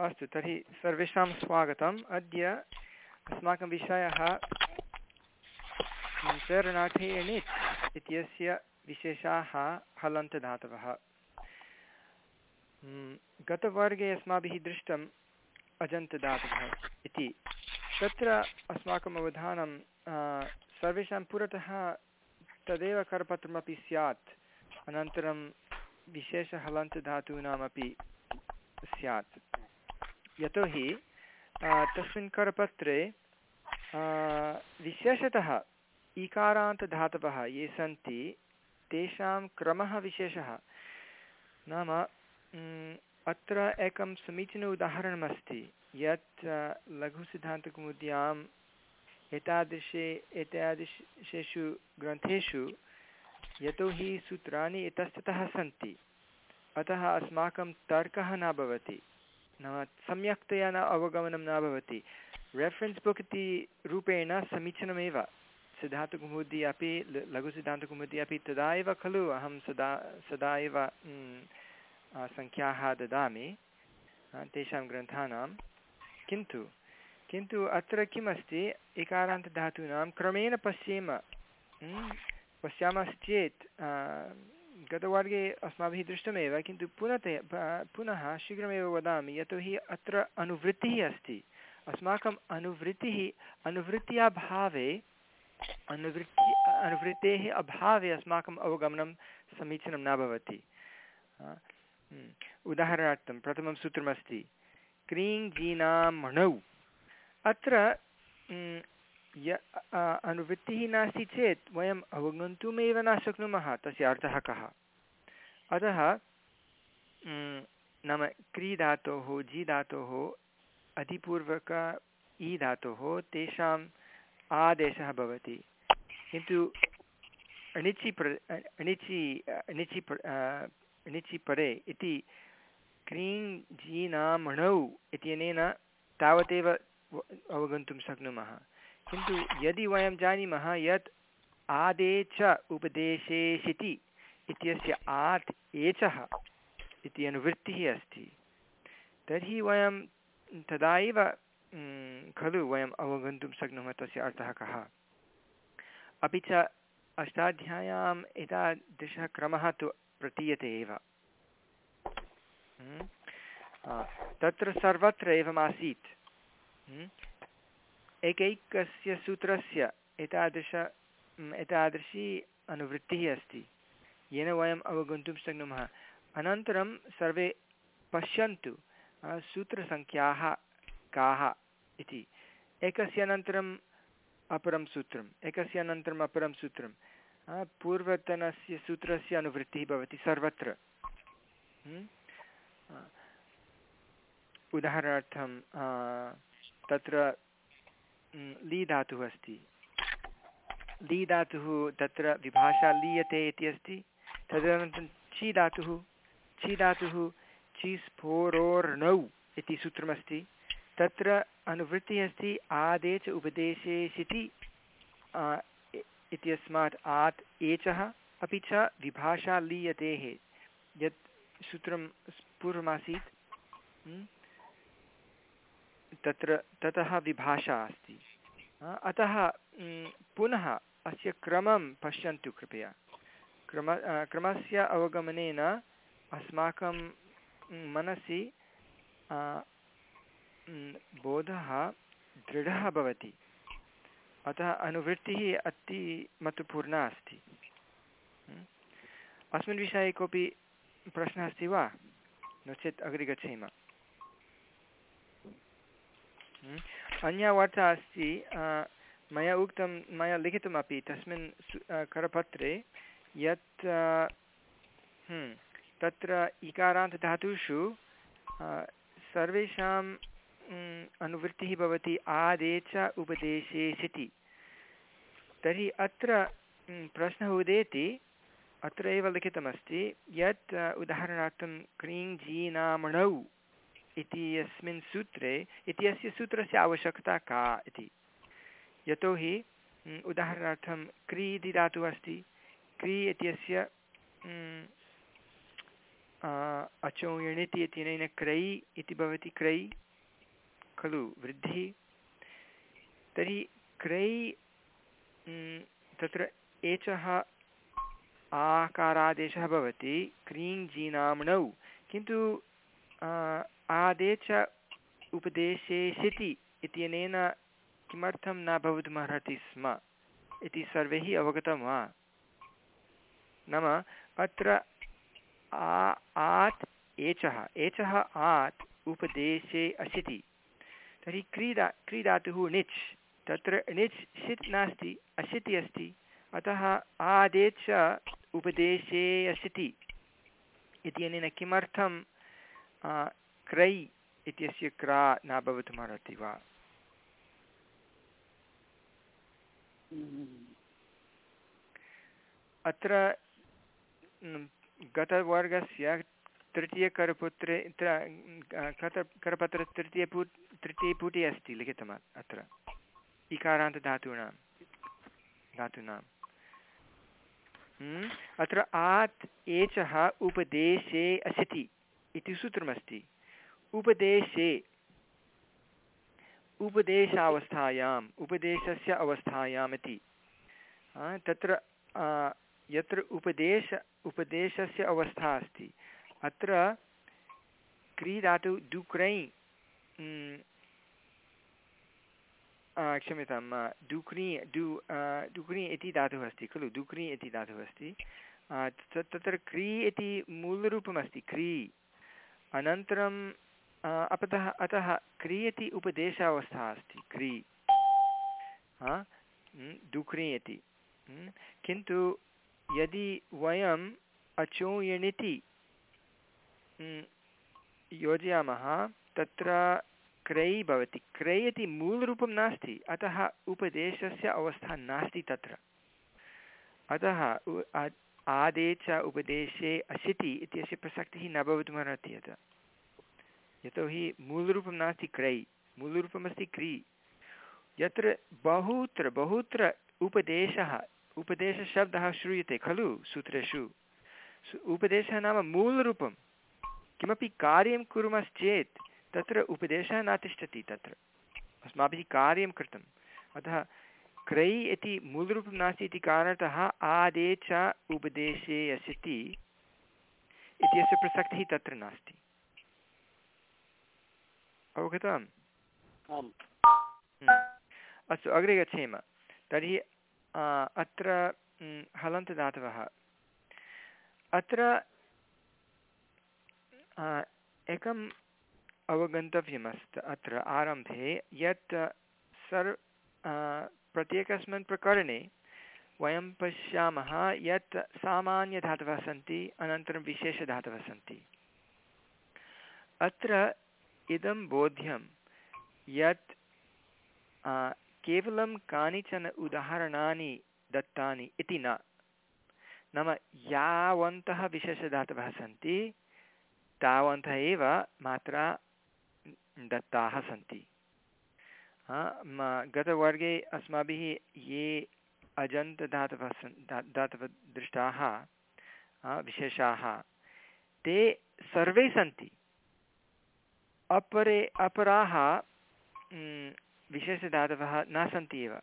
अस्तु, तर्हि सर्वेषां स्वागतम्। अद्य अस्माकं विषयः चरणार्थे एणित् इत्यस्य विशेषाः हलन्तधातवः गतवर्गे अस्माभिः दृष्टम् अजन्तदातवः इति। तत्र अस्माकम् अवधानं सर्वेषां पुरतः तदेव करपत्रमपि स्यात्। अनन्तरं विशेषहलन्तधातूनामपि स्यात्। यतोहि तस्मिन् करपत्रे विशेषतः इकारान्तधातवः ये सन्ति, तेषां क्रमः विशेषः। नाम अत्र एकं समीचीनम् उदाहरणमस्ति। यत् लघुसिद्धान्तकौमुद्याम् एतादृशे, एतादृशेषु ग्रन्थेषु यतोहि सूत्राणि इतस्ततः सन्ति। अतः अस्माकं तर्कः न भवति। नाम सम्यक्तया न अवगमनं न भवति। रेफ़रेन्स् बुक् इति रूपेण समीचीनमेव। सिद्धान्तकुमुदी अपि लघुसिद्धान्तकुमुदी अपि तदा एव खलु, अहं सदा सदा एव सङ्ख्याः ददामि तेषां ग्रन्थानां किन्तु किन्तु अत्र किम् अस्ति एकारान्तधातूनां क्रमेण पश्येम पश्यामश्चेत् गतवर्गे अस्माभिः दृष्टमेव, किन्तु पुनः पुनः शीघ्रमेव वदामि यतोहि अत्र अनुवृत्तिः अस्ति। अस्माकम् अनुवृत्तिः, अनुवृत्त्याभावे, अनुवृत्ति, अनुवृत्तेः अभावे अस्माकम् अवगमनं समीचीनं न भवति। उदाहरणार्थं, प्रथमं सूत्रमस्ति क्रीङ् जीनामणौ अत्र य अनुवृत्तिः नास्ति चेत् वयम् अवगन्तुमेव न शक्नुमः, तस्य अर्थः कः? अतः नाम क्री धातोः जि धातोः अधिपूर्वक इ धातोः तेषाम् आदेशः भवति। किन्तु अणिचि प्र, अणिचि अणिचि अणिचि परे इति क्रीं जीनामणौ इत्यनेन तावदेव अवगन्तुं शक्नुमः। किन्तु यदि वयं जानीमः यत् आदे च उपदेशेशिति इत्यस्य आत् एचः इति अनुवृत्तिः अस्ति, तर्हि वयं तदा एव खलु वयम् अवगन्तुं शक्नुमः तस्य अर्थः कः। अपि च अष्टाध्याय्याम् एतादृशः क्रमः तु प्रतीयते एव। तत्र सर्वत्र एवमासीत्। एकैकस्य सूत्रस्य एतादृश एतादृशी अनुवृत्तिः अस्ति। येन वयम् अवगन्तुं शक्नुमः। अनन्तरं सर्वे पश्यन्तु सूत्रसङ्ख्याः काः इति। एकस्य अनन्तरम् अपरं सूत्रम्, एकस्य अनन्तरम् अपरं सूत्रं पूर्वतनस्य सूत्रस्य अनुवृत्तिः भवति सर्वत्र। उदाहरणार्थं तत्र ली धातुः अस्ति। ली धातुः तत्र विभाषा लीयते इति अस्ति। तदनन्तरं ची धातुः ची धातुः ची स्फोरोर्णौ इति सूत्रमस्ति। तत्र अनुवृत्तिः अस्ति, आदे च उपदेशे सिति इत्यस्मात् आत् एचः, अपि च विभाषा लीयतेः। यत् सूत्रं पूर्वमासीत्। तत्र, ततः विभाषा अस्ति। अतः पुनः अस्य क्रमं पश्यन्तु कृपया। क्रम क्रमस्य अवगमनेन अस्माकं मनसि बोधः दृढः भवति। अतः अनुवृत्तिः अति महत्त्वपूर्णा अस्ति। अस्मिन् विषये कोऽपि प्रश्नः अस्ति वा? नो चेत् अग्रे गच्छेम। अन्या वार्ता अस्ति मया उक्तं, मया लिखितमपि तस्मिन् करपत्रे यत् तत्र इकारान्तधातुषु सर्वेषाम् अनुवृत्तिः भवति, आदे च उपदेशे सिति तर्हि अत्र प्रश्नः उदेति, अत्र एव लिखितमस्ति, यत् उदाहरणार्थं क्रीं जीनामणौ इति यस्मिन् सूत्रे, इत्यस्य सूत्रस्य आवश्यकता का इति। यतोहि उदाहरणार्थं क्री इति धातुः अस्ति। क्री इत्यस्य अचोयणिति इत्यनेन क्रयि इति भवति क्रयि, खलु, वृद्धिः। तर्हि क्रै तत्र एचः आकारादेशः भवति क्रीं किन्तु आदेश उपदेशे सिति इत्यनेन किमर्थं न भवितुमर्हति स्म इति सर्वैः अवगतं वा? नाम अत्र आ, आत्, एचः एचः आत् उपदेशे असिति। तर्हि क्रीडा, क्रीडातुः णिच् तत्र णिच् षित् नास्ति, असिति अस्ति, अतः आदेच उपदेशे असिति इत्यनेन किमर्थं क्रೈ इत्यस्य क्रा न भवितुमर्हति वा? अत्र गतवर्गस्य तृतीयकरपुत्रे करपत्र तृतीयपु तृतीयपुटे अस्ति लिखितम् अत्र। इकारान्तधातूनां। धातूनाम् हम्म, अत्र आत् एचः उपदेशे असिति इति सूत्रमस्ति। उपदेशे। उपदेशावस्थायाम्, उपदेशस्य अवस्थायाम् इति। तत्र यत्र उपदेश, उपदेशस्य अवस्था अस्ति, अत्र क्रीडातु डुक्रै क्षम्यतां डुक्री, डु डुक्री इति धातुः अस्ति, खलु? डुक्री इति धातुः अस्ति। तत्र क्री इति मूलरूपमस्ति, क्री। अनन्तरं अपतः अतः क्रियति उपदेशावस्था अस्ति। क्री। डुक्रियति किन्तु यदि वयम् अचोयणिति योजयामः, तत्र क्रै भवति। क्रै इति मूलरूपं नास्ति। अतः उपदेशस्य अवस्था नास्ति तत्र। अतः आदे च उपदेशे अशिति इत्यस्य प्रसक्तिः न भवितुमर्हति अतः। यतोहि मूलरूपं नास्ति क्रೈ मूलरूपमस्ति क्री। यत्र बहुत्र बहुत्र उपदेशः, उपदेशशब्दः श्रूयते खलु सूत्रेषु। उपदेशः नाम मूलरूपं। किमपि कार्यं कुर्मश्चेत् तत्र उपदेशः न तिष्ठति तत्र। अस्माभिः कार्यं कृतम्। अतः क्रೈ इति मूलरूपं नास्ति इति कारणतः आदे च उपदेशे अस्ति इत्यस्य प्रसक्तिः तत्र नास्ति। अवगतम्। अस्तु अग्रे गच्छेम तर्हि अत्र हलन्तदातवः अत्र एकम् अवगन्तव्यमस्ति अत्र आरम्भे यत् सर् प्रत्येकस्मिन् प्रकरणे वयं पश्यामः यत् सामान्यधातवः सन्ति अनन्तरं विशेषधातवः सन्ति अत्र इदं बोध्यं। यत् केवलं कानिचन उदाहरणानि दत्तानि इति न। नाम यावन्तः विशेषधातवः सन्ति, तावन्तः एव मात्रा दत्ताः सन्ति। गतवर्गे अस्माभिः ये अजन्तधातवः सन् धातवः दृष्टाः विशेषाः, ते सर्वे सन्ति। अपरे, अपराः विशेषधातवः न सन्ति एव।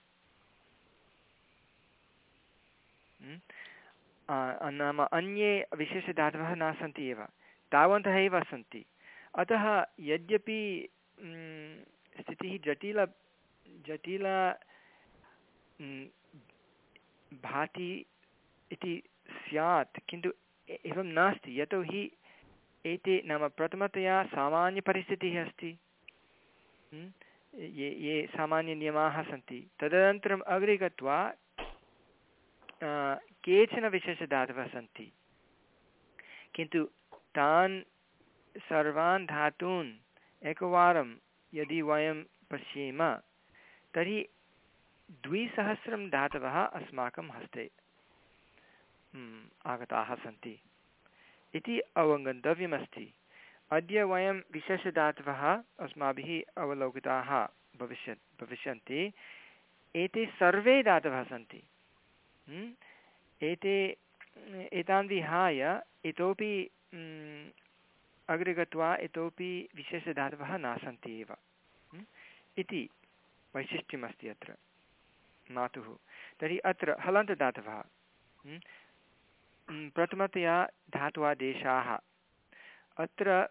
नाम अन्ये विशेषधातवः न सन्ति एव। तावन्तः एव सन्ति। अतः यद्यपि स्थितिः जटिल जटिल भाति इति स्यात्, किन्तु एवं नास्ति। यतोहि एते नाम प्रथमतया सामान्यपरिस्थितिः अस्ति। ये ये सामान्यनियमाः सन्ति। तदनन्तरम् अग्रे गत्वा केचन विशेषधातवः सन्ति। किन्तु तान् सर्वान् धातून् एकवारं यदि वयं पश्येम, तर्हि द्विसहस्रं धातवः अस्माकं हस्ते आगताः सन्ति। इति अवगन्तव्यमस्ति। अद्य वयं विशेषधातवः अस्माभिः अवलोकिताः भविष्यत् भविष्यन्ति। एते सर्वे धातवः सन्ति। एते, एतान् विहाय इतोपि अग्रे गत्वा इतोपि विशेषधातवः न सन्ति एव। इति वैशिष्ट्यमस्ति अत्र मातुः। तर्हि अत्र हलन्तदातवः। प्रथमतया धात्वादेशाः। अत्र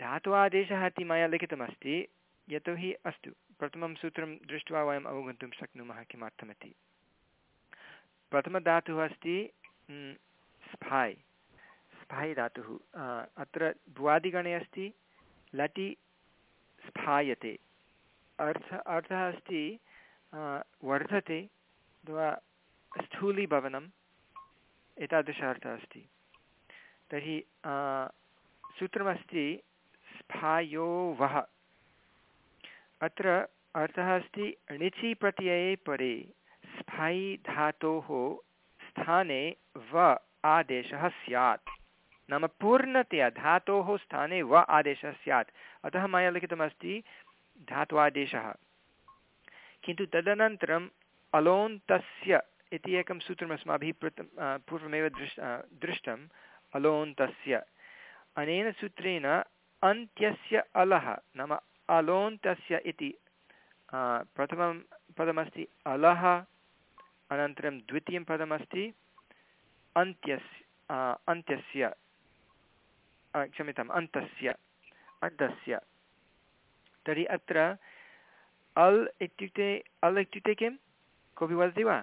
धात्वादेशः इति मया लिखितमस्ति, यतोहि अस्तु, प्रथमं सूत्रं दृष्ट्वा वयम् अवगन्तुं शक्नुमः किमर्थमिति। प्रथमधातुः अस्ति स्फाय्। स्फाय् धातुः अत्र भुवादिगणे अस्ति, लटि स्फायते। अर्थ, अर्थः अस्ति वर्धते, अथवा स्थूलीभवनम्। एतादृश अर्थः अस्ति। तर्हि सूत्रमस्ति स्फायोवः अत्र अर्थः अस्ति णिचि प्रत्यये परे स्फायि धातोः स्थाने व आदेशः स्यात्। नाम पूर्णतया धातोः स्थाने व आदेशः स्यात्। अतः मया लिखितमस्ति धात्वादेशः। किन्तु तदनन्तरम् अलोन्तस्य इति एकं सूत्रम् अस्माभिः पृतं पूर्वमेव दृश् दृष्टम् अलोन्तस्य अनेन सूत्रेण अन्त्यस्य अलः, नाम अलोन्तस्य इति प्रथमं पदमस्ति अलः, अनन्तरं द्वितीयं पदमस्ति अन्त्यस्य अन्त्यस्य क्षम्यताम्, अन्तस्य अन्तस्य। तर्हि अत्र अल् इत्युक्ते अल् इत्युक्ते किं? कोऽपि वदति वा?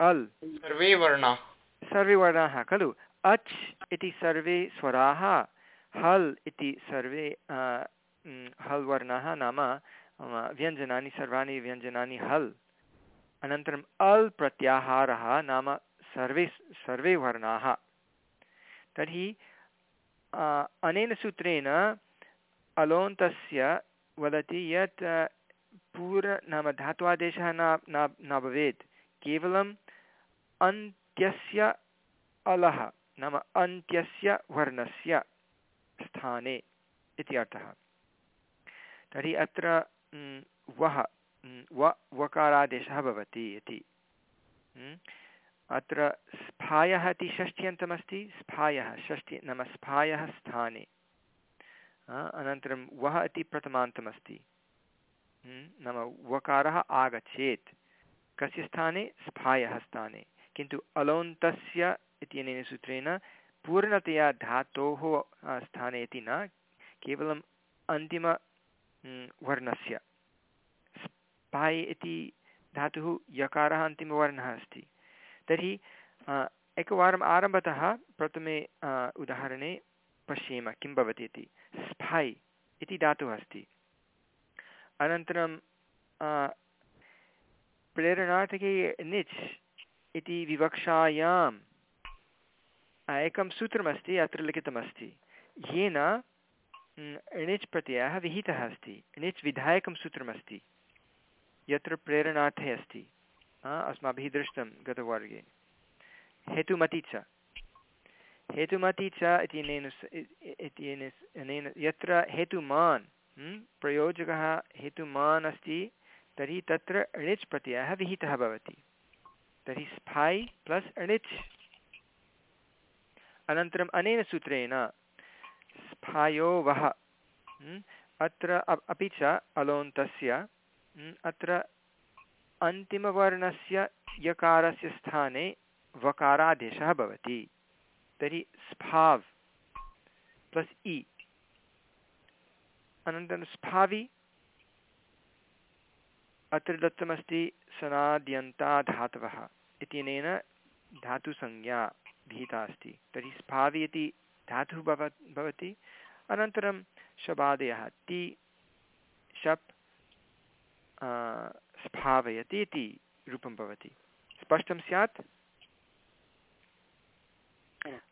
अल्। सर्वे वर्णाः सर्वे वर्णाः खलु। अच् इति सर्वे स्वराः हल् इति सर्वे हल् वर्णाः नाम व्यञ्जनानि सर्वाणि व्यञ्जनानि हल्। अनन्तरम् अल् प्रत्याहारः नाम सर्वे सर्वे वर्णाः तर्हि अनेन सूत्रेण अलोन्तस्य वदति यत् पूर नाम धात्वादेशः न न न भवेत्। केवलम् अन्त्यस्य अलः नाम अन्त्यस्य वर्णस्य स्थाने इति अर्थः। तर्हि अत्र वः व, वकारादेशः भवति इति। अत्र स्फायः इति षष्ठ्यन्तमस्ति स्फायः, षष्ठि, नाम स्फायः स्थाने। अनन्तरं वः इति प्रथमान्तमस्ति। नाम वकारः आगच्छेत्। कस्य स्थाने? स्फायः स्थाने। किन्तु अलोन्तस्य इत्यनेन सूत्रेण पूर्णतया धातोः स्थाने इति न, केवलम् अन्तिम वर्णस्य। स्पाय् इति धातुः यकारः अन्तिमवर्णः अस्ति। तर्हि एकवारम् आरम्भतः प्रथमे उदाहरणे पश्येम, किं भवति इति। स्फै इति धातुः अस्ति। अनन्तरं प्रेरणार्थके निच् इति विवक्षायां एकं सूत्रमस्ति, अत्र लिखितमस्ति। येन णिच् प्रत्ययः विहितः अस्ति। णिच् विधायकं सूत्रमस्ति। यत्र प्रेरणार्थे अस्ति। अस्माभिः दृष्टं गतवर्गे। हेतुमति च। हेतुमति च इत्यनेन यत्र हेतुमान् प्रयोजकः हेतुमान् अस्ति, तर्हि तत्र णिच् प्रत्ययः विहितः भवति। तर्हि स्फाय् प्लस् णिच् अनन्तरम् अनेन सूत्रेण स्फायो वः। अत्र अपि च अलोन्तस्य अत्र अन्तिमवर्णस्य यकारस्य स्थाने वकारादेशः भवति। तर्हि स्फाव् प्लस् इ अनन्तरं स्फावि अत्र दत्तमस्ति सनाद्यन्ताधातवः। इत्यनेन धातुसंज्ञा भीता अस्ति। तर्हि स्फावि इति धातुः भव, भवति। अनन्तरं शबादयः। ति, शप् स्फावयति इति रूपं भवति। स्पष्टं स्यात्?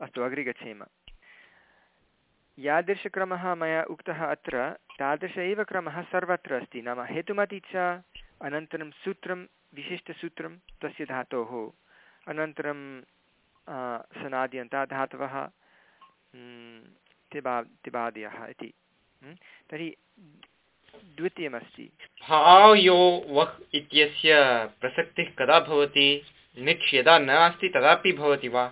अस्तु, अग्रे गच्छेम। यादृशक्रमः मया उक्तः अत्र, तादृश एव क्रमः सर्वत्र अस्ति। नाम हेतुमति च अनन्तरं सूत्रं विशिष्टसूत्रं तस्य धातोः। अनन्तरं सनाद्यन्ता धातवः तिबा तिबादयः इति। तर्हि द्वितीयमस्ति। भायो वह् इत्यस्य प्रसक्तिः कदा भवति? निच् यदा न अस्ति तदापि भवति वा?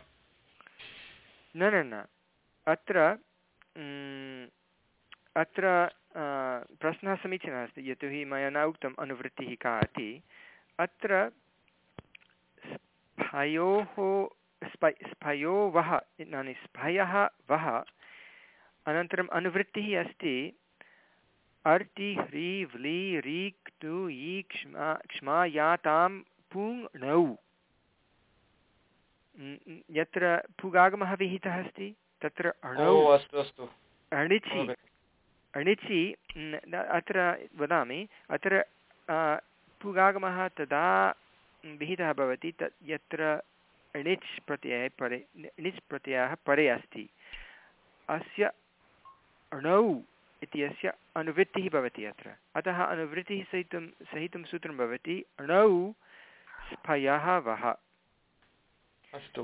न न न। अत्र अत्र प्रश्नः समीचीनः अस्ति यतोहि मया न उक्तम् अनुवृत्तिः का इति। अत्र स्फयोः स्प स्फयो वः इदानीं स्फयः वः अनन्तरम् अनुवृत्तिः अस्ति अर्ति ह्री व्ली रीक् टु ई क्ष्मा क्ष्मा यातां पुङ् णौ यत्र पुगागमः विहितः अस्ति तत्र अणौ। अस्तु अस्तु। अणिचि। अणिचि अत्र वदामि अत्र पुगागमः तदा विहितः भवति तत् यत्र णिच् प्रत्यये परे णिच् प्रत्ययः परे अस्ति। अस्य अणौ इत्यस्य अनुवृत्तिः भवति अत्र। अतः अनुवृत्तिः सहितं सहितं सूत्रं भवति अणौ स्फयः वः। अस्तु।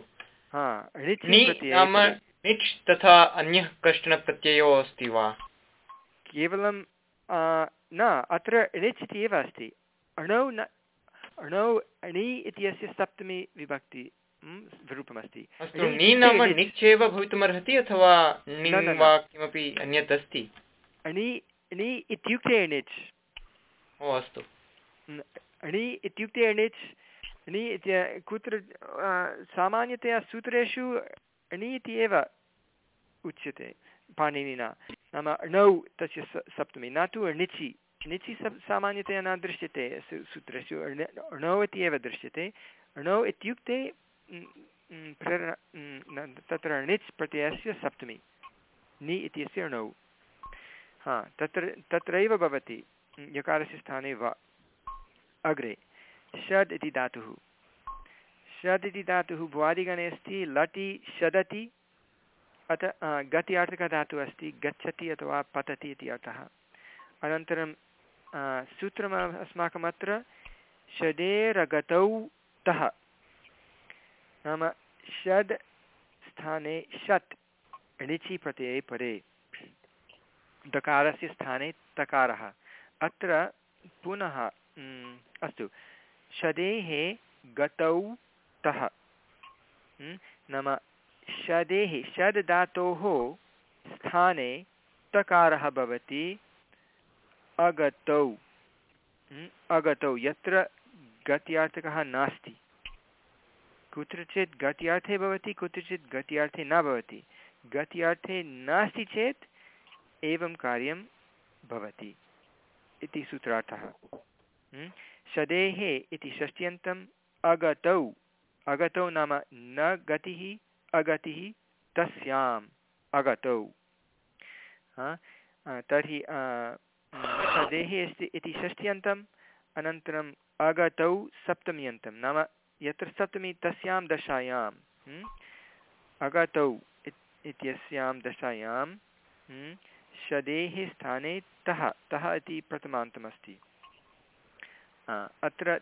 हा णिच् तथा अन्यः कश्चन प्रत्ययो अस्ति वा? केवलं न अत्र णिच् इति एव अस्ति। अणौ न अणौ अणि इत्यस्य सप्तमी विभक्ति रूपमस्ति नाम णिच् एव भवितुमर्हति अथवा किमपि अन्यत् अस्ति? अणि इत्युक्ते णिच्। ओ अस्तु। अणि इत्युक्ते णिच् अणि कुत्र सामान्यतया सूत्रेषु अणि इति एव उच्यते पाणिनिना। नाम णौ तस्य सप्तमी, न तु अणिचि। णिचि णिचि सामान्यतया न दृश्यते सूत्रेषु णौ इति एव दृश्यते। णौ इत्युक्ते तत्र णिच् प्रत्ययस्य सप्तमी। नि इत्यस्य णौ हा, तत्र, तत्रैव भवति यकारस्य स्थाने वा। अग्रे षड् इति धातुः। षड् इति धातुः भुवादिगणे अस्ति, लटि षदति अत गत्यार्थकधातुः अस्ति, गच्छति अथवा पतति इति अर्थः। अनन्तरं सूत्रम् अस्माकम् अत्र षडेरगतौ तः। नाम षड् स्थाने षट् णिचि प्रत्यये परे दकारस्य स्थाने तकारः। अत्र पुनः अस्तु। षदेः गतौ तः। नाम षदेः षड् धातोः स्थाने तकारः भवति। अगतौ। अगतौ। यत्र गत्यार्थकः नास्ति। कुत्रचित् गत्यार्थे भवति, कुत्रचित् गत्यार्थे न भवति। गत्यार्थे नास्ति चेत् एवं कार्यं भवति इति सूत्रार्थः। शदेः इति षष्ट्यन्तम् अगतौ। अगतौ नाम न गतिः। अगतिः तस्याम् अगतौ। तर्हि सदेः अस्ति इति षष्ट्यन्तम्, अनन्तरम् अगतौ सप्तम्यन्तं। नाम यत्र सप्तमी तस्यां दशायां अगतौ इत्यस्यां दशायां शदेः स्थाने तः तः इति प्रथमान्तमस्ति। अत्र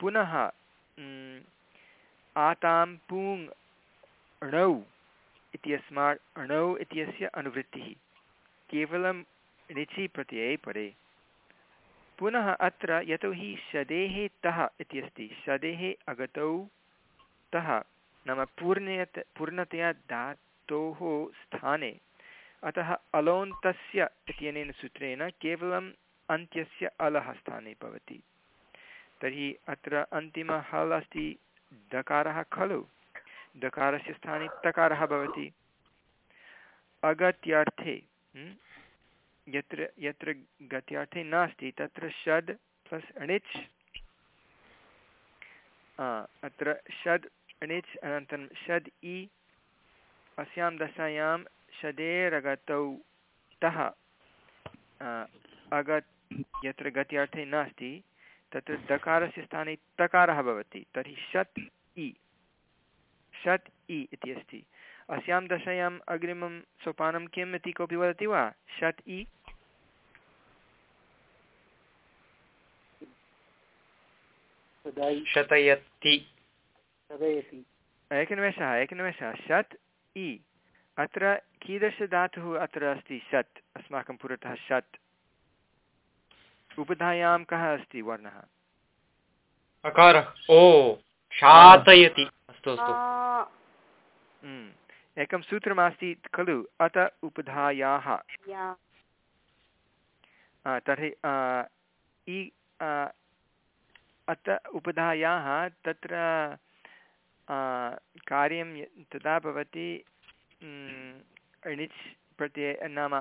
पुनः आतां पूङ् णौ इत्यस्मात् णौ इत्यस्य अनुवृत्तिः। केवलं णिचि प्रत्यये परे पुनः अत्र यतोहि शदेः तः इति अस्ति। शदेः अगतौ तः नाम पूर्णयत् पूर्णतया धातोः स्थाने। अतः अलोन्तस्य इत्यनेन सूत्रेण केवलम् अन्त्यस्य अलः स्थाने भवति। तर्हि अत्र अन्तिमः हल् अस्ति दकारः खलु। दकारस्य स्थाने तकारः भवति। अगत्यार्थे यत्र यत्र गत्यार्थे नास्ति, तत्र षड् प्लस् अणिच्। अत्र षड् अणिच् अनन्तरं षड् इ। अस्यां दशायां षडेरगतौ तः। अगत्, यत्र गत्यार्थे नास्ति तत्र दकारस्य स्थाने तकारः भवति तर्हि षट् इ षट् इ इति अस्ति। अस्यां दशायाम् अग्रिमं सोपानं किम् इति कोऽपि वदति वा? षट् इ? शतयति। एकनिमेषः एकनिमेषः। षट् इ। अत्र कीदृशधातुः अत्र अस्ति? षट् अस्माकं पुरतः षट् उपधायां कः अस्ति वर्णः? अकारः ओ शातयति। अस्तु अस्तु। हम्म। एकं सूत्रमस्ति खलु अत उपधायाः। तर्हि इ अत उपधायाः तत्र कार्यं तदा भवति णिच् प्रत्यये नाम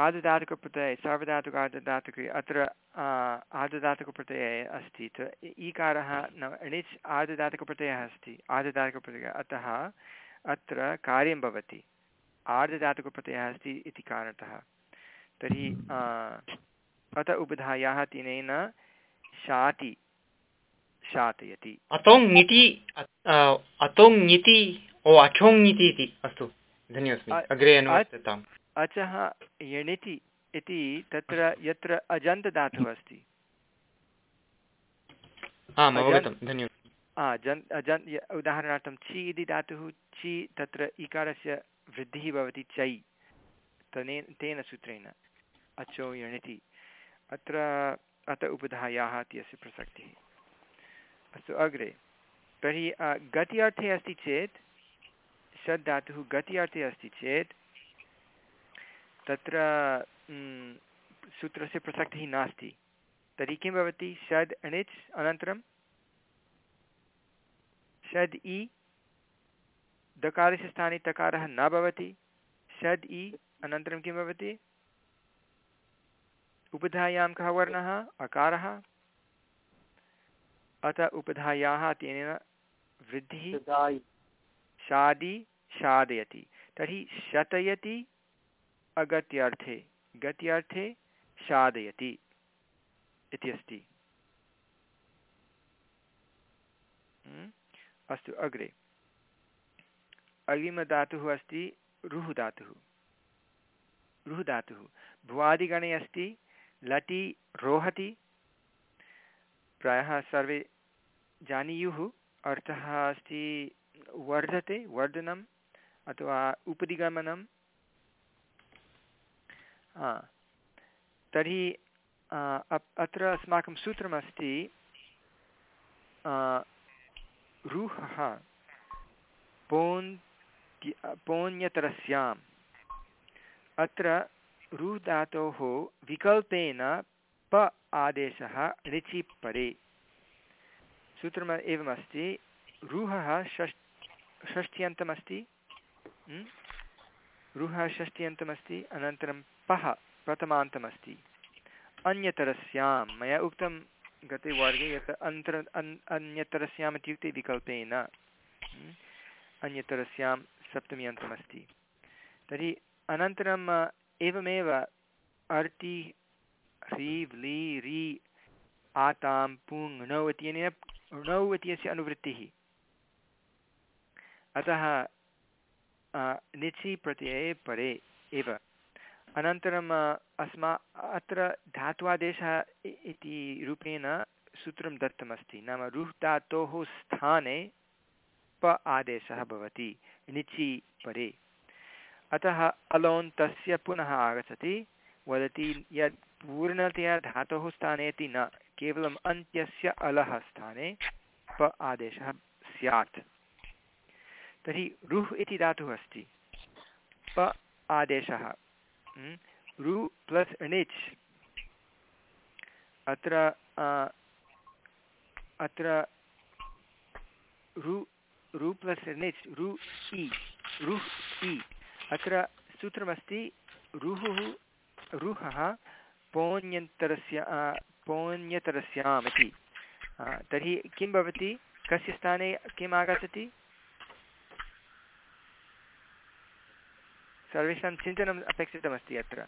आददातुकप्रत्यये सार्वधातुक आददातुके अत्र आददातुकप्रत्यये अस्ति. ईकारः नाम णिच् आददातुकप्रत्ययः अस्ति. आददातुकप्रत्ययः अतः अत्र कार्यं भवति. आर्धधातुकप्रत्ययः अस्ति इति कारणतः. तर्हि अत उपधायाः तिनेन शाति शातयति. अतोङ् अतोङ् ओ अठोङ् इति अस्तु. धन्योऽस्मि अग्रे अनुवर्तताम्. अचः यणिति इति तत्र यत्र अजन्तदातुः अस्ति। उदाहरणार्थं छि इति धातुः छि तत्र इकारस्य वृद्धिः भवति चै तनेन तेन सूत्रेण। अचो यणिति। अत्र अत उपधायाः इत्यस्य प्रसक्तिः। अस्तु अग्रे। तर्हि गति अर्थे अस्ति चेत् षड् धातुः गति अर्थे अस्ति चेत् तत्र सूत्रस्य प्रसक्तिः नास्ति। तर्हि किं भवति? षड् अणिच् अनन्तरं षड् इ दकारस्य स्थाने तकारः न भवति। षड् इ अनन्तरं किं भवति? उपधायां कः वर्णः अकारः। अत उपधायाः तेन वृद्धिः। शादि शादयति। तर्हि शतयति अगत्यार्थे, गत्यार्थे शादयति इति अस्ति हम्म? अस्तु, अग्रे। अग्रिमधातुः अस्ति रुः धातुः रुः धातुः भुवादिगणे अस्ति लटि रोहति। प्रायः सर्वे जानीयुः। अर्थः अस्ति वर्धते, वर्धनम् अथवा तर्हि अत्र अस्माकं सूत्रमस्ति रुहः पोन् पोन्यतरस्याम् अत्र रु धातोः विकल्पेन प आदेशः ऋचि परे सूत्रम् एवमस्ति, रुहः षष्, षष्ट्यन्तमस्ति रुहः षष्ट्यन्तमस्ति, अनन्तरं पः प्रथमान्तमस्ति। अन्यतरस्यां, मया उक्तं गते वर्गे यत् अन्तर, अन् अन्यतरस्याम् इत्युक्ते विकल्पेन अन्यतरस्यां सप्तमी अन्तमस्ति तर्हि अनन्तरम् एवमेव अर्ति ह्री व्ली, रि, आतां, पुङ् णौ इत्यनेन णौ इत्यस्य अनुवृत्तिः। अतः निचि प्रत्यये परे एव। अनन्तरम् अस्मा, अत्र धात्वादेशः इति रूपेण सूत्रं दत्तमस्ति। नाम रुह् धातोः स्थाने प आदेशः भवति, निचि परे। अतः अलोन् तस्य पुनः आगच्छति, वदति यत् पूर्णतया धातोः स्थाने इति न, केवलम् अन्त्यस्य अलः स्थाने प आदेशः स्यात्। तर्हि रुह् इति धातुः अस्ति। प आदेशः। रु प्लस् णिच् अत्र अत्र रु रु प्लस् णिच् रु इ रु इ अत्र सूत्रमस्ति रुः रुहः, पोन्यन्तरस्य पोन्यतरस्याम् इति। तर्हि किं भवति? कस्य स्थाने किम् आगच्छति? सर्वेषां चिन्तनम् अपेक्षितमस्ति अत्र।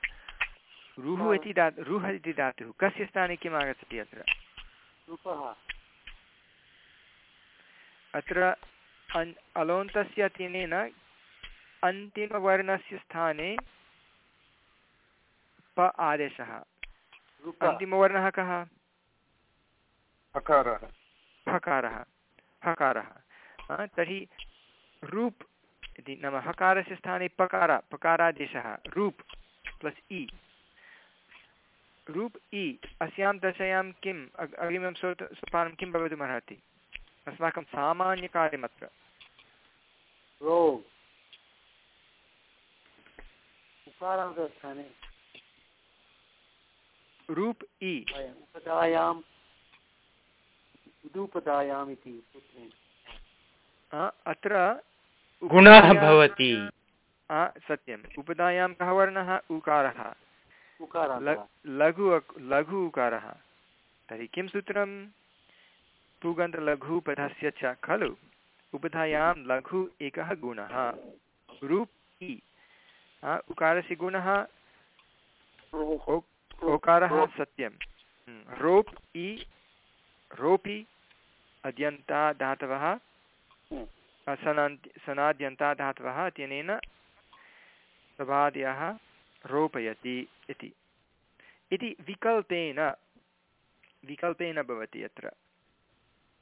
रुः इति धा रुः इति धातुः। कस्य स्थाने किम् आगच्छति अत्र? अत्र अन् अलोन्तस्य तिनेन अन्तिमवर्णस्य स्थाने प आदेशः। अन्तिमवर्णः कः? हकारः। हकारः। हकारः। तर्हि रूप् इति नाम हकारस्य स्थाने पकार पकारादेशः रूप् प्लस् इ रूप् इ अस्यां दशायां किम् अग्रिमं सोपानं किं भवितुमर्हति अस्माकं सामान्यकार्यमत्र रूप् इ अत्र गुणः भवति। सत्यम्। उपदायां कः वर्णः? उकारः। लघु लघु उकारः। तर्हि किं सूत्रं पुगन्तलघुपथस्य च। खलु। उपधायां लघु एकः गुणः। रूप् इ। आ, उकारस्य गुणः? ओकारः सत्यं हम्म, रोप् इ। रोपि अद्यन्ता धातवः सनाद्यन्ता धातवः इत्यनेन प्रभाद्यः रोपयति इति। इति विकल्पेन विकल्पेन भवति अत्र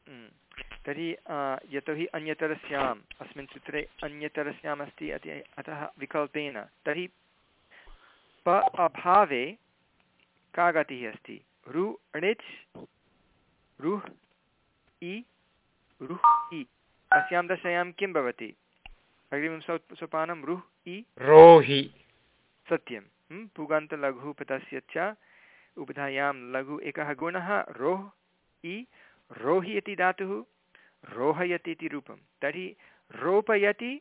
हम्म। तर्हि यतोहि अन्यतरस्याम्, अस्मिन् सूत्रे अन्यतरस्याम् अस्ति अति अतः विकल्पेन। तर्हि, प अभावे का गतिः अस्ति? रु णिच् रुह् इ रुह् इ। अस्यां दशायां किं भवति? अग्रिमं सो सोपानं रुह् इ। रोहि। सत्यं। ह्म्? पुगन्तलघुपथस्य च उपधायां लघु एकः गुणः रोह् इ। रोहि इति धातुः रोहयति इति रूपं। तर्हि रोपयति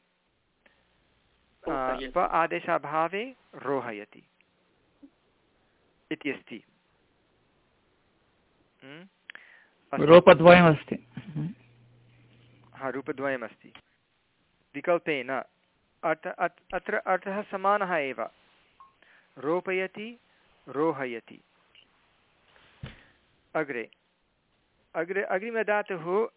प आदेशाभावे रोहयति इति अस्ति? रूपद्वयमस्ति। हा, रूपद्वयमस्ति। विकल्पेन अर्थ अत्- अत्र अर्थः समानः एव। रोपयति, रोहयति। अग्रे अग्रे, अग्रिमधातुः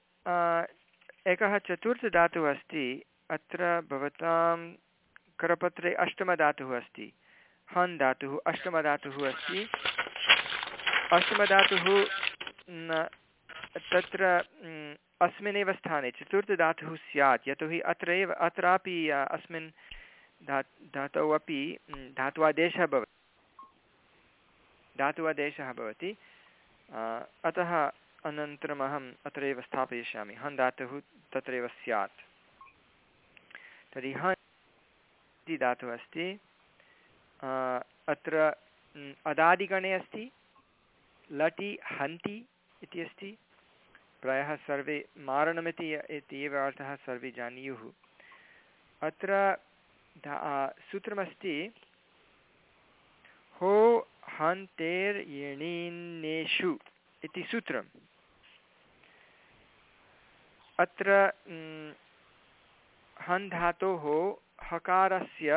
एकः चतुर्थधातुः अस्ति, अत्र भवतां करपत्रे अष्टमधातुः अस्ति, हन् धातुः अष्टमधातुः अस्ति। अष्टमधातुः तत्र अस्मिन्नेव स्थाने, चतुर्थधातुः स्यात् यतोहि अत्र एव अत्रापि अस्मिन् धा, धातौ अपि धात्वादेशः भवति धात्वादेशः भवति। अतः अनन्तरम् अहम् अत्रैव स्थापयिष्यामि। हन् धातुः तत्रैव स्यात्। तर्हि हन् इति धातुः अस्ति। अत्र अदादिगणे अस्ति। लटि, हन्ति इति अस्ति। प्रायः सर्वे मारणमिति इति एव अर्थः सर्वे जानीयुः। अत्र सूत्रमस्ति, हो हन्तेर्यणीन्नेषु इति सूत्रम्। अत्र हन् धातोः हकारस्य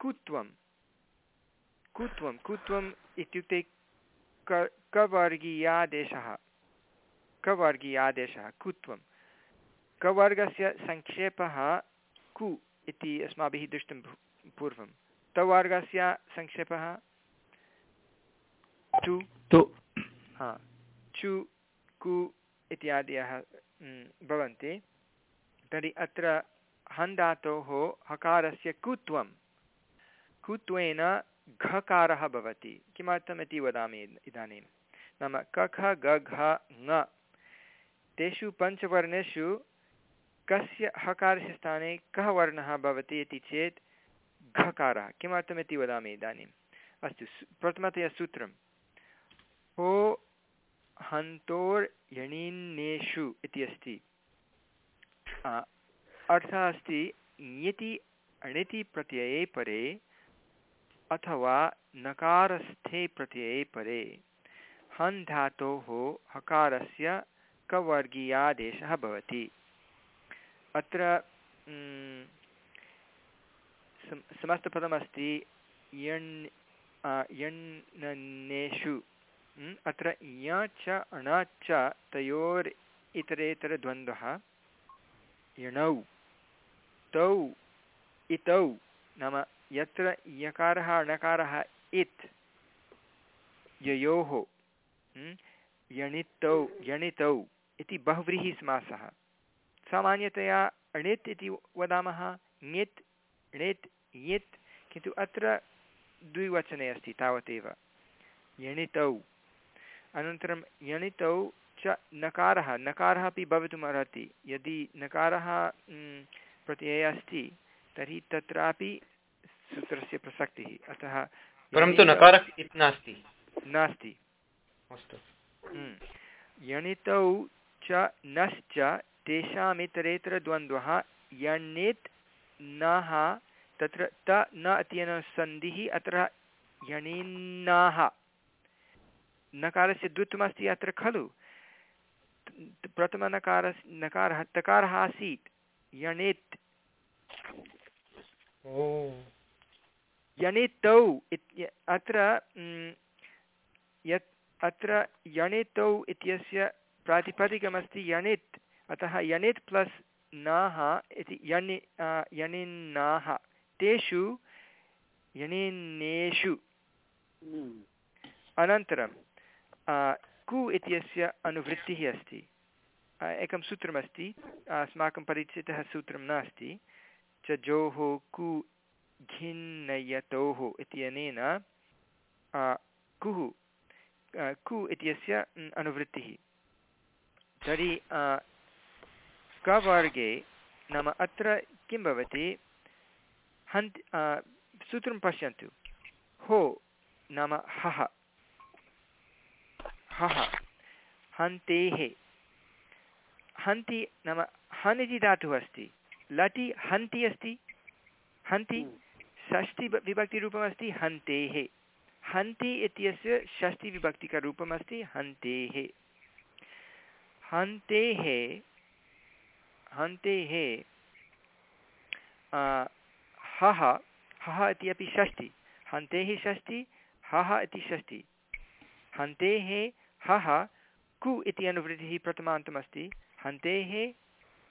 कुत्वं कुत्वं कुत्वम् इत्युक्ते क कवर्गीयादेशः। कवर्गीयादेशः कुत्वं कवर्गस्य संक्षेपः कु इति अस्माभिः दृष्टं पूर्वं तवर्गस्य संक्षेपः टु तु। हा। चु कु इत्यादयः भवन्ति। तर्हि अत्र हन् धातोः हकारस्य कुत्वं कुत्वेन घकारः भवति। किमर्थमिति वदामि इदानीं। नाम कख ग घ ङ। तेषु पञ्चवर्णेषु कस्य हकारस्य स्थाने कः वर्णः भवति इति चेत् घकारः। किमर्थमिति वदामि इदानीम् अस्तु प्रथमतया सूत्रं। हो हन्तोर्यणीन्नेषु इति अस्ति। अर्थः अस्ति ङिति अणिति प्रत्यये परे अथवा नकारस्थे प्रत्यये परे। हन् धातोः हकारस्य कवर्गीयादेशः भवति। अत्र सम समस्तपदमस्ति यण् म्, अत्र य च अण च तयोर् इतरेतरद्वन्द्वः। यणौ तौ इतौ नाम यत्र यकारः अणकारः इत् ययोः। यणितौ यणितौ। इति बहुव्रीहि समासः। सामान्यतया णित् इति वदामः ङित् णित् यित् किन्तु अत्र द्विवचने अस्ति तावदेव। यणितौ अनन्तरं यणितौ च नकारः नकारः अपि भवितुम् अर्हति यदि नकारः प्रत्ययः अस्ति तर्हि तत्रापि सूत्रस्य प्रसक्तिः। अतः परन्तु नकारः नास्ति। नास्ति। अस्तु। यणितौ च नश्च तेषामितरेतरद्वन्द्वः यणित् नः तत्र त न इत्यनेन सन्धिः अत्र यणिन्नाः। नकारस्य द्वित्वमस्ति अत्र खलु। प्रथमनकारस् नकारः तकारः आसीत्। यणित्। यणितौ इत्य अत्र यत् अत्र यणितौ इत्यस्य प्रातिपदिकमस्ति यणित् अतः यणित् प्लस् नाः इति यणि यणिन्नाः तेषु यणिन्नेषु अनन्तरं कु इत्यस्य अनुवृत्तिः अस्ति। एकं सूत्रमस्ति। अस्माकं परिचितः सूत्रं नास्ति। च जोः कु घिन्नयतोः इत्यनेन कुः कु इत्यस्य अनुवृत्तिः। तर्हि कवर्गे नाम अत्र किं भवति? हन्त् सूत्रं पश्यन्तु। हो नाम हः। हः। हन्तेः। हन्ति नाम हन् इति धातुः अस्ति। लटि हन्ति अस्ति। हन्ति षष्टि विभक्तिरूपमस्ति हन्तेः। हन्ति इत्यस्य षष्टिविभक्तिकरूपमस्ति हन्तेः। हन्तेः हन्तेः हः हः इति अपि षष्टि, हन्तेः षष्टि हः इति षष्टि। हन्तेः हः कु इति अनुवृत्तिः प्रथमान्तमस्ति। हन्तेः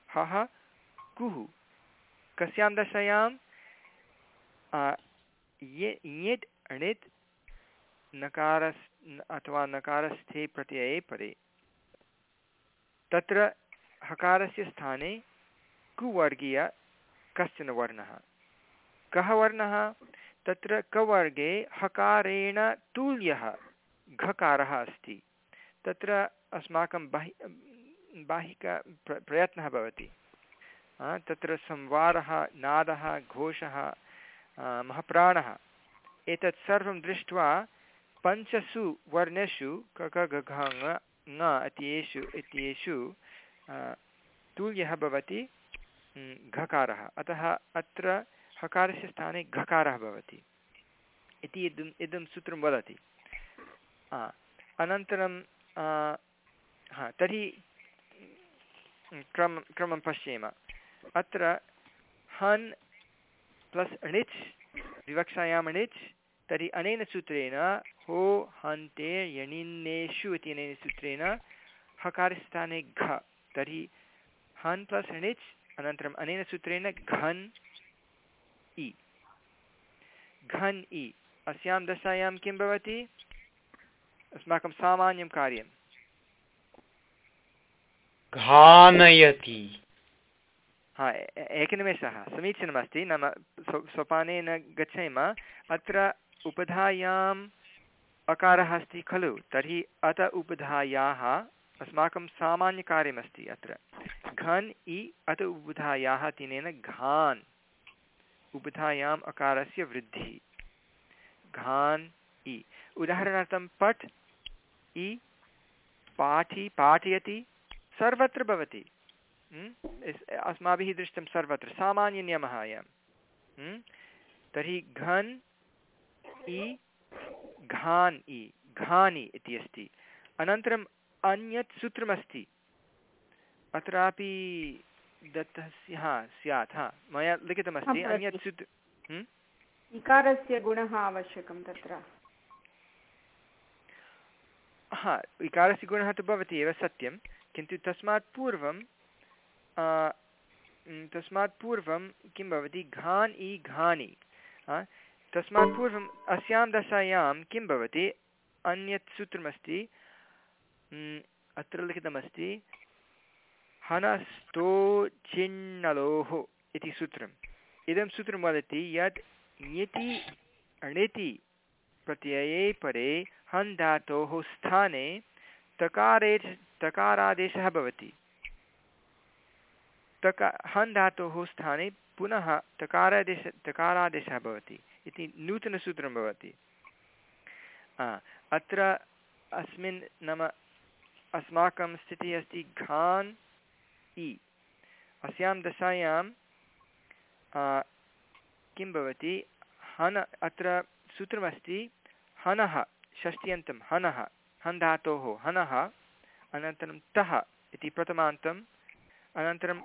हः कुः। कस्यां दशायां यट् णित् नकारस् अथवा नकारस्थे प्रत्यये परे तत्र हकारस्य स्थाने कुवर्गीय कश्चन वर्णः। कः वर्णः? तत्र कवर्गे हकारेण तुल्यः घकारः अस्ति। तत्र अस्माकं बाहि बाहिक प्र, प्रयत्नः भवति। तत्र संवारः, नादः, घोषः महाप्राणः। एतत् सर्वं दृष्ट्वा पञ्चसु वर्णेषु क ङ इत्येषु इत्येषु तुल्यः भवति घकारः। अतः अत्र हकारस्य स्थाने घकारः भवति। इति इदम् इदं सूत्रं वदति। अनन्तरं हा, तर्हि क्रम, क्रमं पश्येम। अत्र हन् प्लस् णिच् विवक्षायाम् णिच्, तर्हि अनेन सूत्रेण हो हन्ते यणिन्नेषु इत्यनेन सूत्रेण हकारस्थाने घ। तर्हि हन् प्लस् णिच् अनन्तरम् अनेन सूत्रेण घन् इ। घन् इ। अस्यां दशायां किं भवति? अस्माकं सामान्यं कार्यं। घानयति। हा एकनिमेषः। समीचीनमस्ति। नाम सो सोपानेन गच्छेम। अत्र उपधायाम् अकारः अस्ति खलु? तर्हि अत उपधायाः अस्माकं सामान्यकार्यमस्ति अत्र। घन् इ अत उबुधायाः तिनेन घान्। उबुधायाम् अकारस्य वृद्धिः। घान् इ। उदाहरणार्थं पठ् इ पाठि, पाठयति, सर्वत्र भवति। अस्माभिः दृष्टं सर्वत्र, सामान्यनियमः अयं तर्हि घन् इ घान् इ घानि इति अस्ति। अनन्तरम् अन्यत् सूत्रमस्ति। अत्रापि दत्तः हा स्यात् हा मया लिखितमस्ति। अन्यत् सूत्र इकारस्य गुणः आवश्यकं तत्र। हा इकारस्य गुणः तु भवति एव सत्यं किन्तु तस्मात् पूर्वं तस्मात् पूर्वं किं भवति? घान् इ घानि। तस्मात् पूर्वम् अस्यां दशायां किं भवति? अन्यत् सूत्रमस्ति अत्र लिखितमस्ति, हनस्तो चिन्नलोः इति सूत्रम्। इदं सूत्रं वदति यत् ङिति णिति प्रत्यये परे हन् धातोः स्थाने तकारे तकारादेशः भवति। तका, हन् धातोः स्थाने पुनः तकारादेश, तकारादेशः भवति। इति नूतनसूत्रं भवति। अत्र अस्मिन् नाम अस्माकं स्थितिः अस्ति घान् इ। अस्यां दशायां किं भवति? हन, अत्र सूत्रमस्ति हनः, षष्ट्यन्तं, हनः हन् धातोः हनः, अनन्तरं तः इति प्रथमान्तम् अनन्तरम्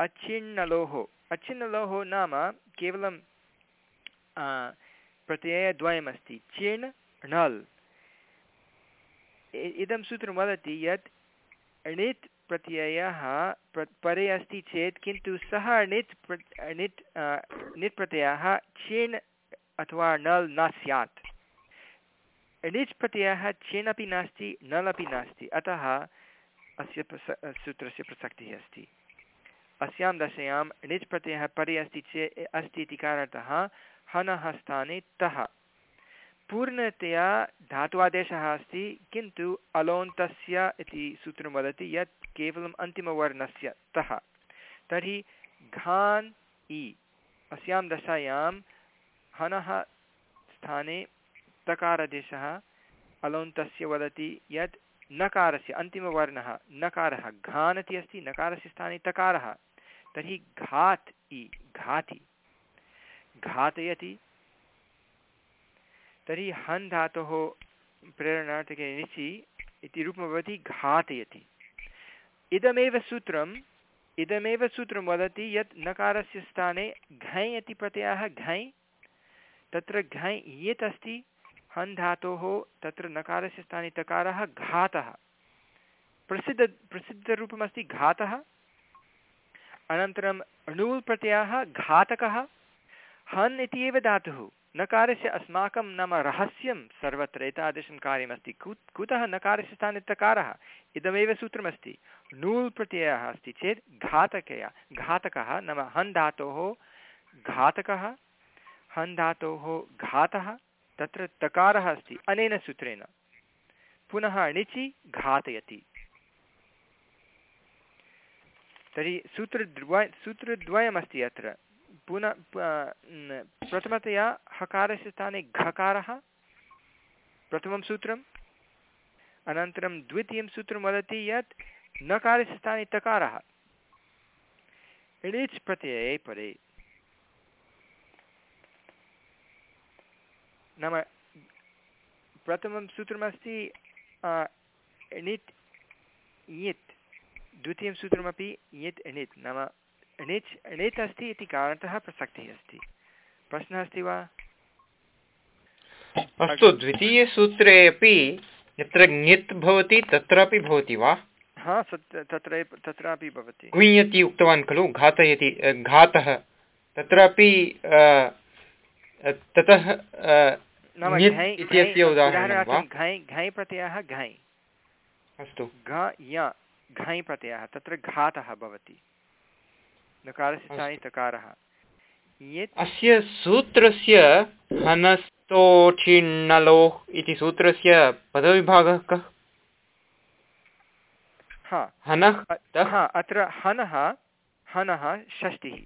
अचिन्नलोः अचिन्नलोः नाम केवलं प्रत्ययद्वयमस्ति चिण् णल् इदं सूत्रं वदति यत् णित् प्रत्ययः प्र, परे अस्ति चेत्, किन्तु सः णित् प्र, णित् णित् प्रत्ययः चिण् अथवा नल् न स्यात्। णिच् प्रत्ययः चिन् अपि नास्ति, नल् अपि नास्ति। अतः अस्य प्रस, सूत्रस्य प्रसक्तिः अस्ति। अस्यां दशायां णिच् प्रत्ययः परे अस्ति चेत् अस्ति इति कारणतः हनः स्थाने तः। पूर्णतया धात्वादेशः अस्ति, किन्तु अलोन्तस्य इति सूत्रं वदति यत् केवलम् अन्तिमवर्णस्य तः। तर्हि घान् इ, अस्यां दशायां हनः स्थाने तकारादेशः अलोन्तस्य वदति यत् नकारस्य अन्तिमवर्णः, नकारः घान् इति अस्ति, नकारस्य स्थाने तकारः। तर्हि घात् इ, घाति। घातयति। तर्हि हन् धातोः प्रेरणार्थके निचि इति रूपं भवति घातयति। इदमेव सूत्रम्, इदमेव सूत्रं वदति यत् नकारस्य स्थाने घञ् इति प्रत्ययः घञ्, तत्र घञ् यत् अस्ति, हन् धातोः तत्र नकारस्य स्थाने तकारः घातः। प्रसिद्ध, प्रसिद्धरूपमस्ति घातः। अनन्तरम् अणूल् प्रत्ययः घातकः। हन् इति एव धातुः। नकारस्य अस्माकं नाम रहस्यं सर्वत्र एतादृशं कार्यमस्ति। कु, कुतः नकारस्य स्थाने तकारः? इदमेव सूत्रमस्ति। नूल् प्रत्ययः अस्ति चेत् घातकया। घातकः नाम हन् धातोः घातकः, हन् धातोः घातः, तत्र तकारः अस्ति अनेन सूत्रेण। पुनः णिचि घातयति। तर्हि सूत्रद्वय, सूत्रद्वयमस्ति अत्र। पुनः प्रथमतया हकारस्य स्थाने घकारः, प्रथमं सूत्रम् अनन्तरं द्वितीयं सूत्रं वदति यत् नकारस्य स्थाने तकारः। णिच् प्रत्यये परे नाम, प्रथमं सूत्रमस्ति णित् इयत्। द्वितीयं सूत्रमपि इयत् णित् नाम णिच् णित् अस्ति इति कारणतः प्रसक्तिः अस्ति। प्रश्नः अस्ति वा? अस्तु द्वितीयसूत्रे अपि यत्र ङित् भवति तत्रापि भवति वा? हा तत्र तत्रापि भवति। गुञ्यति उक्तवान् खलु घातयति घातः। तत्रापि ततः इत्यस्य उदाहरणं घञ् प्रत्ययः घञ् अस्तु। घ घञ् प्रत्ययः तत्र घातः भवति। नकारस्य स्थाने तकारः अस्य सूत्रस्य हनस्तोठिण्णलोः इति सूत्रस्य पदविभागः कः? हा। अत्र हनः हनः षष्टिः।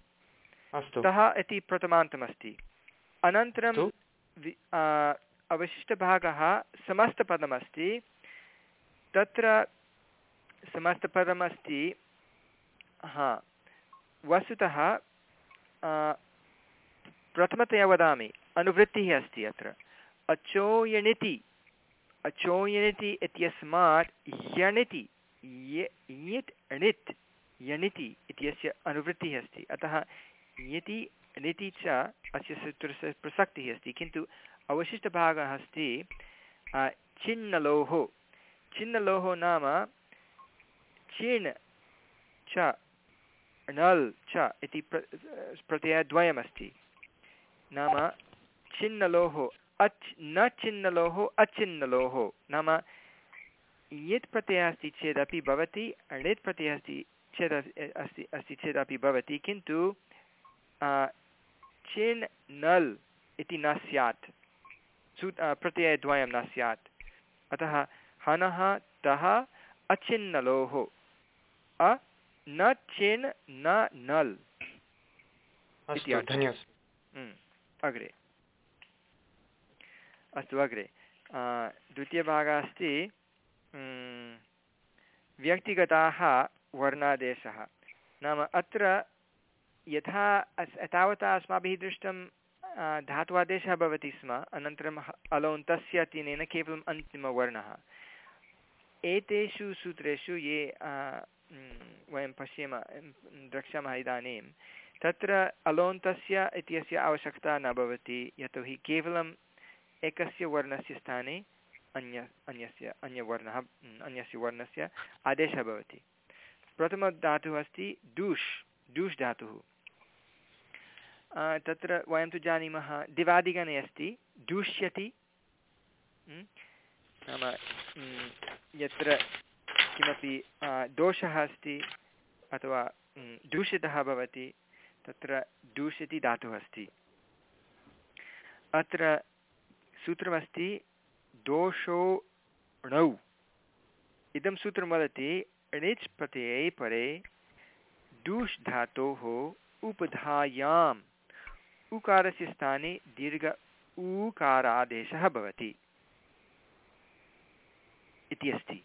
अस्तु। तः इति प्रथमान्तमस्ति। अनन्तरं अवशिष्टभागः समस्तपदमस्ति। तत्र समस्तपदमस्ति हा वस्तुतः प्रथमतया वदामि, अनुवृत्तिः अस्ति अत्र। अचोयणिति अचोयणिति इत्यस्मात् यणिति यत् णित् यणिति इत्यस्य अनुवृत्तिः अस्ति। अतः यति णिति च अस्य सूत्रस्य प्रसक्तिः अस्ति। किन्तु अवशिष्टभागः अस्ति चिन्नलोः चिन्नलोः नाम चिन् च णल् च इति प्र प्रत्ययद्वयमस्ति। नाम छिन्नलोः अच् न छिन्नलोः अचिन्नलोः नाम यत् प्रत्ययः अस्ति चेदपि भवति णित् प्रत्ययः अस्ति चेत् अस्ति अस्ति चेदपि भवति, किन्तु चिन् नल् इति न स्यात्। सू प्रत्ययद्वयं न स्यात्। अतः हनः तः अचिन्नलोः अ न चेन् न नल्। हम्म, अग्रे। अस्तु अग्रे। द्वितीयभागः अस्ति हम्म, व्यक्तिगताः वर्णादेशः। नाम अत्र यथा अस् तावता अस्माभिः दृष्टं धात्वादेशः भवति स्म अनन्तरं अलोन्तस्य तिनेन केवलम् अन्तिमवर्णः। एतेषु सूत्रेषु ये वयं पश्येम द्रक्ष्यामः इदानीं। तत्र अलोन्तस्य इत्यस्य आवश्यकता न भवति यतोहि केवलम् एकस्य वर्णस्य स्थाने अन्य, अन्यस्य, अन्यवर्णः अन्यस्य वर्णस्य आदेशः भवति। प्रथमधातुः अस्ति डूष् डूष् धातुः तत्र वयं तु जानीमः, दिवादिगणे अस्ति, दूष्यति। नाम यत्र किमपि दोषः अस्ति अथवा दूषितः भवति, तत्र दूषिति धातुः अस्ति। अत्र सूत्रमस्ति दोषो णौ। इदं सूत्रं वदति णिच् प्रत्यये परे डूष् धातोः उपधायाम् उकारस्य स्थाने दीर्घ ऊकारादेशः भवति इति अस्ति।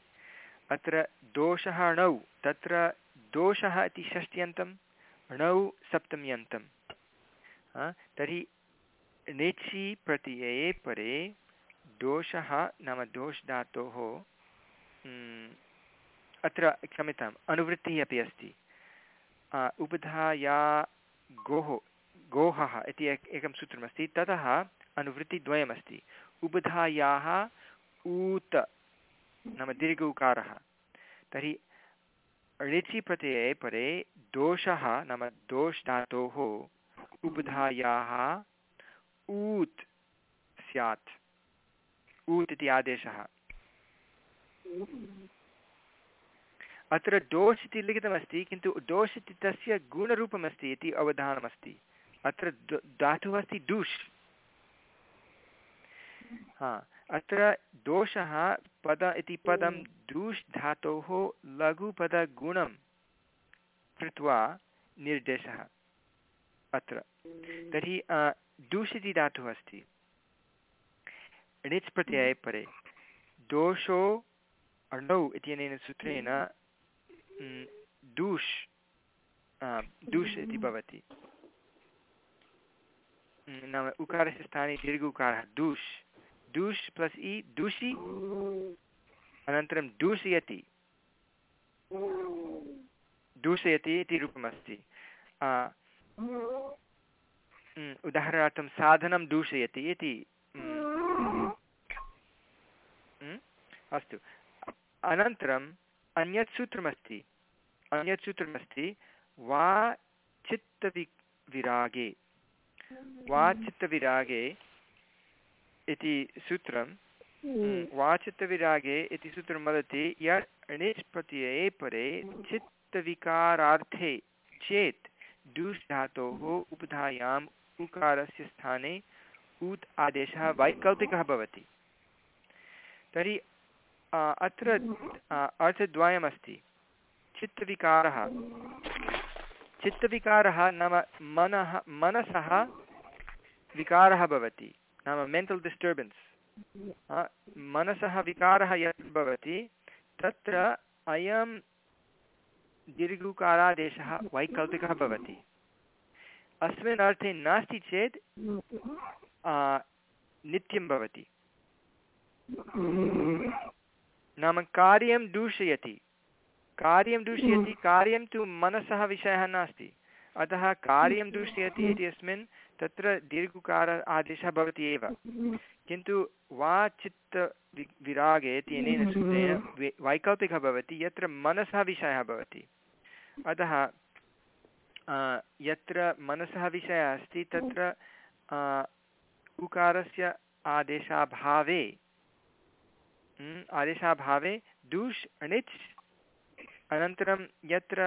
अत्र दोषः णौ तत्र दोषः इति षष्ट्यन्तं णौ सप्तम्यन्तं। तर्हि णिचि प्रत्यये परे दोषः नाम दोष् धातोः म्, अत्र क्षम्यताम् अनुवृत्तिः अपि अस्ति। उपधाया गोः गोहः इति एक एकं सूत्रमस्ति ततः अनुवृत्तिद्वयमस्ति। उपधायाः ऊत नाम दीर्घ उकारः तर्हि ऋचि प्रत्यये परे दोषः नाम दोष् धातोः उपधायाः ऊत् स्यात्। ऊत् इति आदेशः। अत्र दोष् इति लिखितमस्ति, किन्तु दोष् इति तस्य गुणरूपमस्ति इति अवधानमस्ति। अत्र धातुः अस्ति दूष्। हा। अत्र दोषः पद इति पदं दूष् धातोः लघुपदगुणं कृत्वा निर्देशः अत्र। तर्हि अ, दूष् इति धातुः अस्ति। णिच् प्रत्यये परे। दोषो अणौ इत्यनेन सूत्रेण दूष् दूष् इति भवति। नाम उकारस्य स्थाने दीर्घ उकारः दूष्। दूष् प्लस् इ दूषि अनन्तरं दूषयति। दूषयति इति रूपमस्ति। उदाहरणार्थं साधनं दूषयति इति। अस्तु। अनन्तरम् अन्यत् सूत्रमस्ति। अन्यत् सूत्रमस्ति वा चित्तवि विरागे वा चित्तविरागे इति सूत्रं म्, वा चित्तविरागे इति सूत्रं वदति यत् णिच् प्रत्यये परे चित्तविकारार्थे चेत् डुष् धातोः उपधायाम् उकारस्य स्थाने ऊत् आदेशः वैकल्पिकः भवति। तर्हि अत्र अर्थद्वयमस्ति। चित्तविकारः। चित्तविकारः नाम मनः मनसः विकारः भवति। नाम मेण्टल् डिस्टर्बेन्स् मनसः विकारः यत् भवति तत्र अयं दीर्घुकारादेशः वैकल्पिकः भवति। अस्मिन् अर्थे नास्ति चेत् नित्यं भवति। नाम कार्यं दूषयति। कार्यं दूषयति कार्यं तु मनसः विषयः नास्ति। अतः कार्यं दूषयति इत्यस्मिन् तत्र दीर्घुकार आदेशः भवति एव। किन्तु वा चित्त विरागे इत्यनेन सूत्रेण वैकल्पिकः भवति, यत्र मनसः विषयः भवति। अतः यत्र मनसः विषयः अस्ति, तत्र उकारस्य आदेशाभावे आदेशाभावे दूष् णिच् अनन्तरं यत्र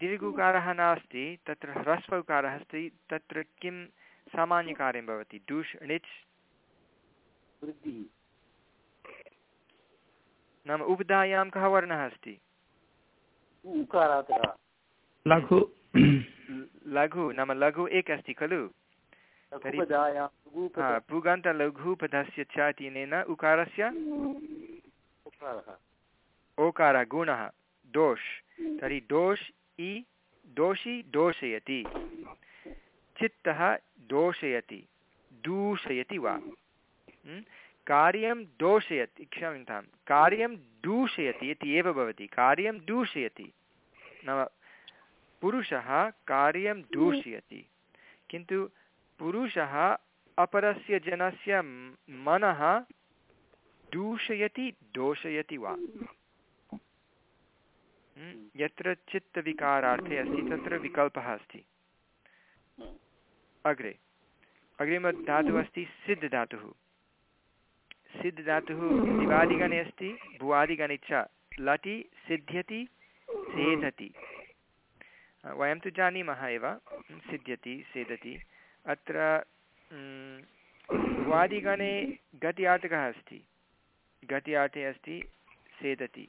दीर्घुकारः नास्ति तत्र ह्रस्व उकारः अस्ति तत्र किं सामान्यकार्यं भवति? दूष् णिच्? नाम उपधायां कः वर्णः अस्ति? लघु। लघु नाम लघु एक अस्ति खलु? पुगन्तलघुपदस्य च इत्यनेन उकारस्य? उकारः ओकार गुणः। दोष्। तर्हि दोष् इ दोषि दोषयति। चित्तः दोषयति दूषयति वा ं? कार्यं दोषयति क्षम्यतां कार्यं दूषयति इति एव भवति। कार्यं दूषयति। नाम पुरुषः कार्यं दूषयति। किन्तु पुरुषः अपरस्य जनस्य मनः दूषयति दोषयति वा ं? यत्र चित्तविकारार्थे अस्ति, तत्र विकल्पः अस्ति। अग्रे। अग्रिमधातुः अस्ति सिद्धधातुः। सिद्धधातुः दिवादिगणे अस्ति, भुवादिगणे च लटि सिद्ध्यति, सेधति। वयं तु जानीमः एव सिद्ध्यति, सेदति। अत्र भुवादिगणे गति आटकः अस्ति। गति आटे अस्ति, सेदति।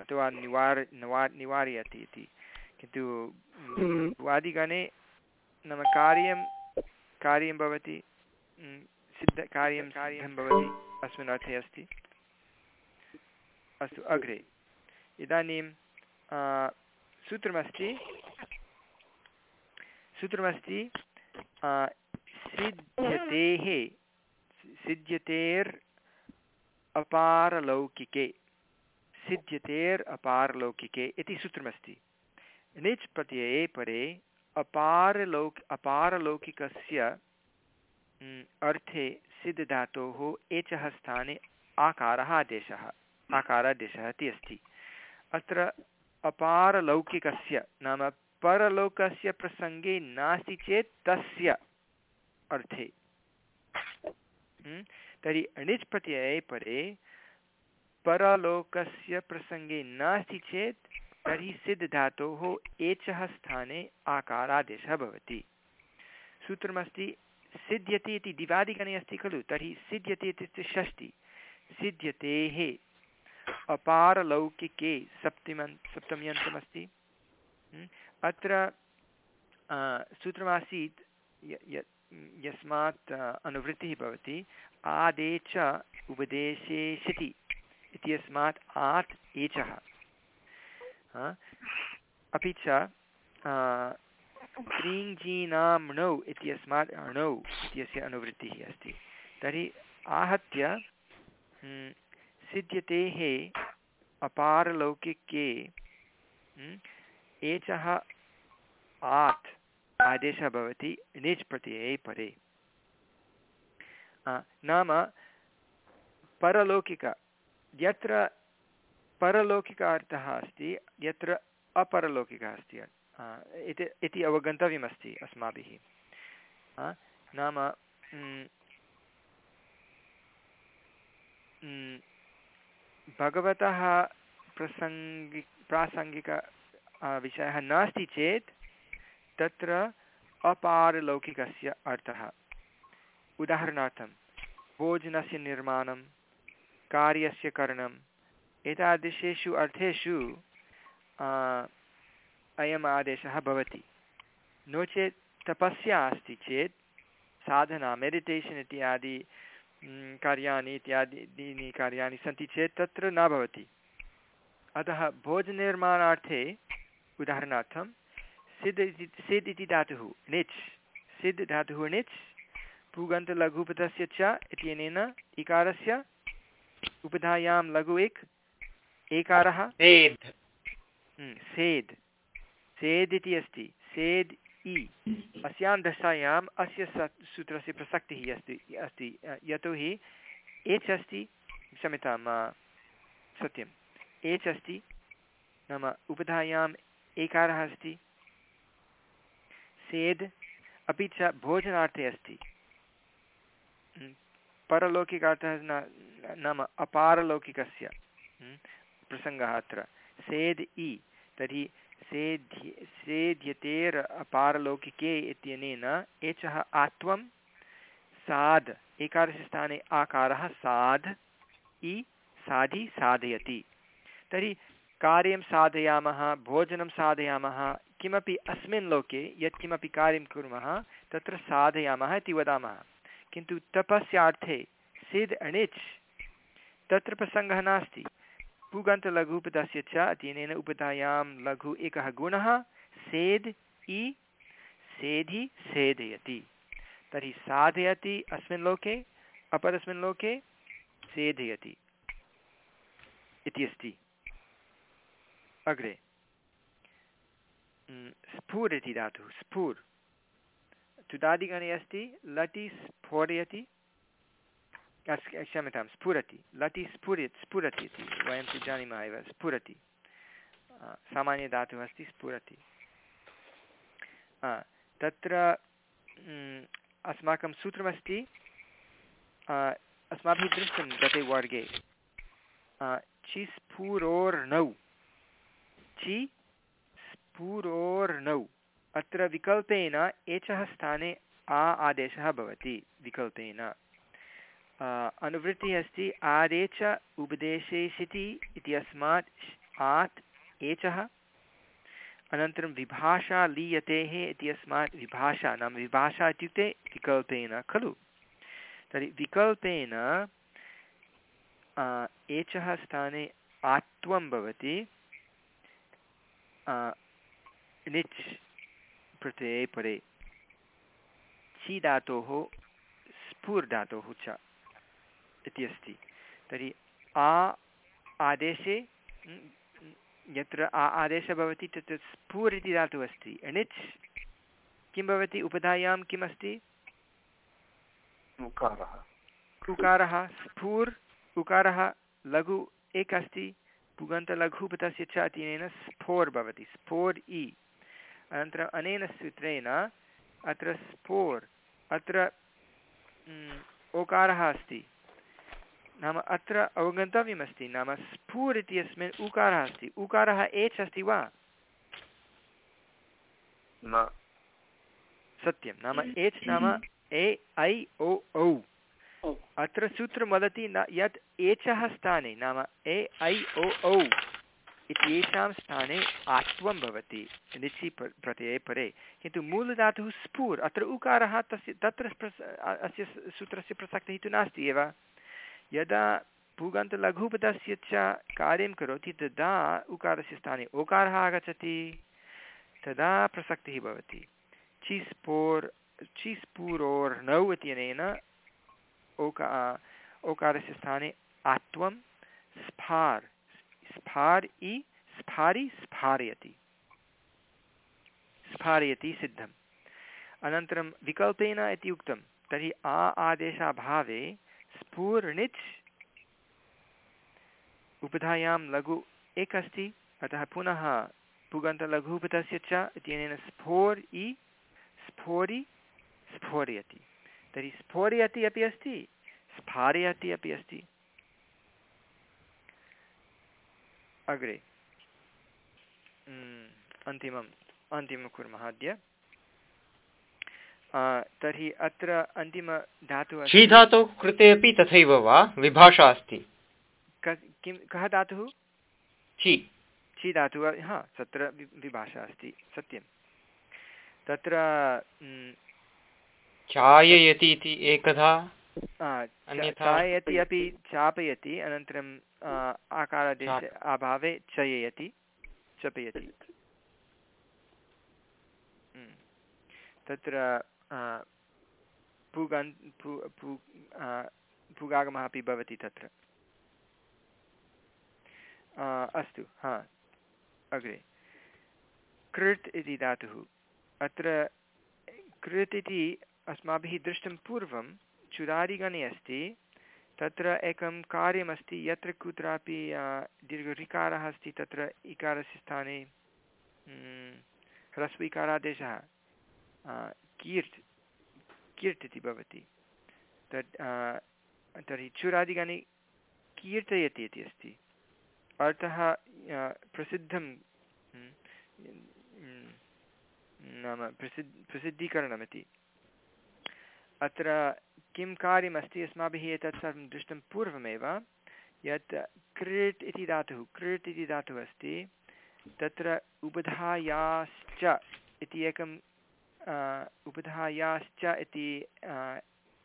अथवा निवार निवा निवारयति इति। किन्तु ं, भुवादिगणे नाम कार्यं कार्यं भवति ं, सिद्ध कार्यं भवति अस्मिन् अर्थे अस्ति। अस्तु अग्रे। इदानीं सूत्रमस्ति। सूत्रमस्ति सिद्ध्यतेः सिद्ध्यतेर् अपारलौकिके। सिद्ध्यतेर् अपारलौकिके इति सूत्रमस्ति। णिच् प्रत्यये परे अपारलौक, अपारलौकिकस्य अर्थे सिद्धधातोः एचः स्थाने आकारः आदेशः, आकारादेशः इति अस्ति। अत्र अपारलौकिकस्य नाम परलोकस्य प्रसङ्गे नास्ति चेत् तस्य अर्थे। तर्हि अणिच् प्रत्यये परे परलोकस्य प्रसङ्गे नास्ति चेत् तर्हि सिद्धधातोः एचः स्थाने आकारादेशः भवति। सूत्रमस्ति सिद्ध्यति इति दिवादिगणे अस्ति खलु तर्हि सिद्ध्यति इत्युक्ते षष्टि। सिद्ध्यतेः अपारलौकिके सप्तिमन् सप्तम्यन्तमस्ति। म्, अत्र सूत्रमासीत् यस्मात् अनुवृत्तिः भवति। आदे च उपदेशेषति इत्यस्मात् आत् एचः? अपि च आ, त्रीञ्जीनाम्णौ इत्यस्मात् अणौ इत्यस्य अनुवृत्तिः अस्ति। तर्हि आहत्य सिद्ध्यतेः अपारलौकिके एचः आत् आदेशः भवति णिच् प्रत्यये परे। नाम परलौकिक यत्र परलौकिक अर्थः अस्ति, यत्र अपरलौकिकः अस्ति इति इति अवगन्तव्यमस्ति अस्माभिः। नाम भगवतः प्रसङ्गि, प्रासङ्गिक विषयः नास्ति चेत् तत्र अपारलौकिकस्य अर्थः। उदाहरणार्थं, भोजनस्य निर्माणं कार्यस्य करणम्। एतादृशेषु अर्थेषु अयम् आदेशः भवति। नो चेत् तपस्या अस्ति चेत् साधना मेडिटेशन् इत्यादि कार्याणि इत्यादीनि कार्याणि सन्ति चेत् तत्र न भवति। अतः भोजनिर्माणार्थे उदाहरणार्थं सिद् इति सिद् इति धातुः णिच् सिद् धातुः णिच् पुगन्तलघुपथस्य च इत्यनेन इकारस्य उपधायां लघु इक् एकारः। सेद्। हम्म, सेद्। सेद् इति अस्ति। सेद् इ। अस्यां दशायाम् अस्य स सूत्रस्य प्रसक्तिः अस्ति अस्ति। यतोहि एच् अस्ति क्षम्यतां सत्यम्। एच् अस्ति नाम उपधायाम् एकारः अस्ति। सेद् अपि च भोजनार्थे अस्ति। हम्म, परलौकिकार्थः न नाम अपारलौकिकस्य हम्म, प्रसङ्गः अत्र। सेद् इ तर्हि सेद्य सेद्यतेर् अपारलौकिके इत्यनेन एचः आत्वं साध् एकारस्य स्थाने आकारः साध् इ साधि साधयति। तर्हि कार्यं साधयामः भोजनं साधयामः किमपि अस्मिन् लोके यत्किमपि कार्यं कुर्मः तत्र साधयामः इति वदामः। किन्तु तपस्यार्थे सिद् अणिच् तत्र प्रसङ्गः नास्ति। पुगन्तलघुपदस्य च अत्यनेन उपधायां लघु एकः गुणः सेद् इ सेधि सेधयति। तर्हि साधयति अस्मिन् लोके, अपरस्मिन् लोके सेधयति इति अस्ति। अग्रे। स्फुर् इति धातुः, स्फुर्। तुदादिगणे अस्ति, लटि स्फोरयति। क्षम्यतां, स्फुरति। लटि स्फुर्यत् स्फुरति इति, वयं तु जानीमः एव, स्फुरति। सामान्यधातुः अस्ति स्फुरति। तत्र अस्माकं सूत्रमस्ति अस्माभिः दृष्टं गते वर्गे चिस्फुरोर्नौ चि स्फुरोर्नौ अत्र विकल्पेन एचः स्थाने आ आदेशः भवति, विकल्पेन। अनुवृत्तिः अस्ति आदेश उपदेशेशिति इत्यस्मात् आत् एचः अनन्तरं विभाषा लीयतेः इत्यस्मात् विभाषा नाम विभाषा इत्युक्ते विकल्पेन खलु तर्हि विकल्पेन एचः स्थाने आत्वं भवति निच् प्रत्यये परे ची धातोः स्फुर् धातोः च इति अस्ति। तर्हि आ आदेशे यत्र आ आदेशः भवति तत्र स्फुर् इति धातुः अस्ति। अणिच् किं भवति? उपधायां किम् अस्ति? उकारः। उकारः स्फुर् उकारः लघु एक अस्ति। पुगन्तलघुपतस्य च अतिनेन स्फोर् भवति। स्फोर् इ। अनन्तरम् अनेन सूत्रेण अत्र स्फोर् अत्र ओकारः अस्ति। नाम अत्र अवगन्तव्यमस्ति नाम स्फूर् इत्यस्मिन् उकारः अस्ति। उकारः एच् अस्ति वा? न। सत्यं। नाम एच् नाम ए ऐ ओ औ। अत्र सूत्रं वदति न यत् एचः स्थाने नाम ए ऐ ओ औ इत्येषां स्थाने आत्वं भवति निचि प्रत्यये परे। किन्तु मूलधातुः स्फूर् अत्र उकारः तस्य तत्र अस्य सूत्रस्य प्रसक्तिः तु नास्ति एव? यदा पुगन्तलघुपदस्य च कार्यं करोति, तदा उकारस्य स्थाने ओकारः आगच्छति। तदा प्रसक्तिः भवति। चिस्पोर् चिस्पूरोर्नौ इत्यनेन ओका ओकारस्य स्थाने आत्वं स्फार् स्फार् इ स्फारि स्फारयति। स्फारयति सिद्धम्। अनन्तरं विकल्पेन इति उक्तं, तर्हि आ आदेशाभावे स्फूर्णिच् उपधायां लघु एक अस्ति अतः पुनः पुगन्तलघुपथस्य च इत्यनेन स्फोर् इ, स्फोरि, स्फोरयति। तर्हि स्फोरयति अपि अस्ति, स्फारयति अपि अस्ति। अग्रे। अन्तिमम्, अन्तिमं कुर्मः अद्य। तर्हि अत्र अन्तिमधातुः धातोः कृते अपि तथैव वा? विभाषा अस्ति। किं कः धातुः? छि छि धातुः हा तत्र विभाषा अस्ति सत्यं तत्र चाययति इति एकधा। चाययति अपि चापयति अनन्तरम् आकारादेशे अभावे चययति चपयति। तत्र पुगन् पु पुगागमः अपि भवति तत्र। अस्तु, हा, अग्रे। कृत् इति धातुः। अत्र कृत् इति अस्माभिः दृष्टं पूर्वं चुरादिगणे अस्ति, तत्र एकं कार्यमस्ति, यत्र कुत्रापि दीर्घऋकारः अस्ति, तत्र इकारस्य स्थाने ह्रस्व इकारादेशः कीर्ट् इति भवति तत् तर्हि चुरादिगणे कीर्तयति इति अस्ति। अर्थः प्रसिद्धं नाम प्रसिद्, प्रसिद्धीकरणमिति। अत्र किं कार्यमस्ति अस्माभिः एतत् सर्वं दृष्टं पूर्वमेव, यत् क्रीट् इति धातुः क्रीट् इति धातुः अस्ति। तत्र उपधायाश्च इति एकं उपधायाश्च इति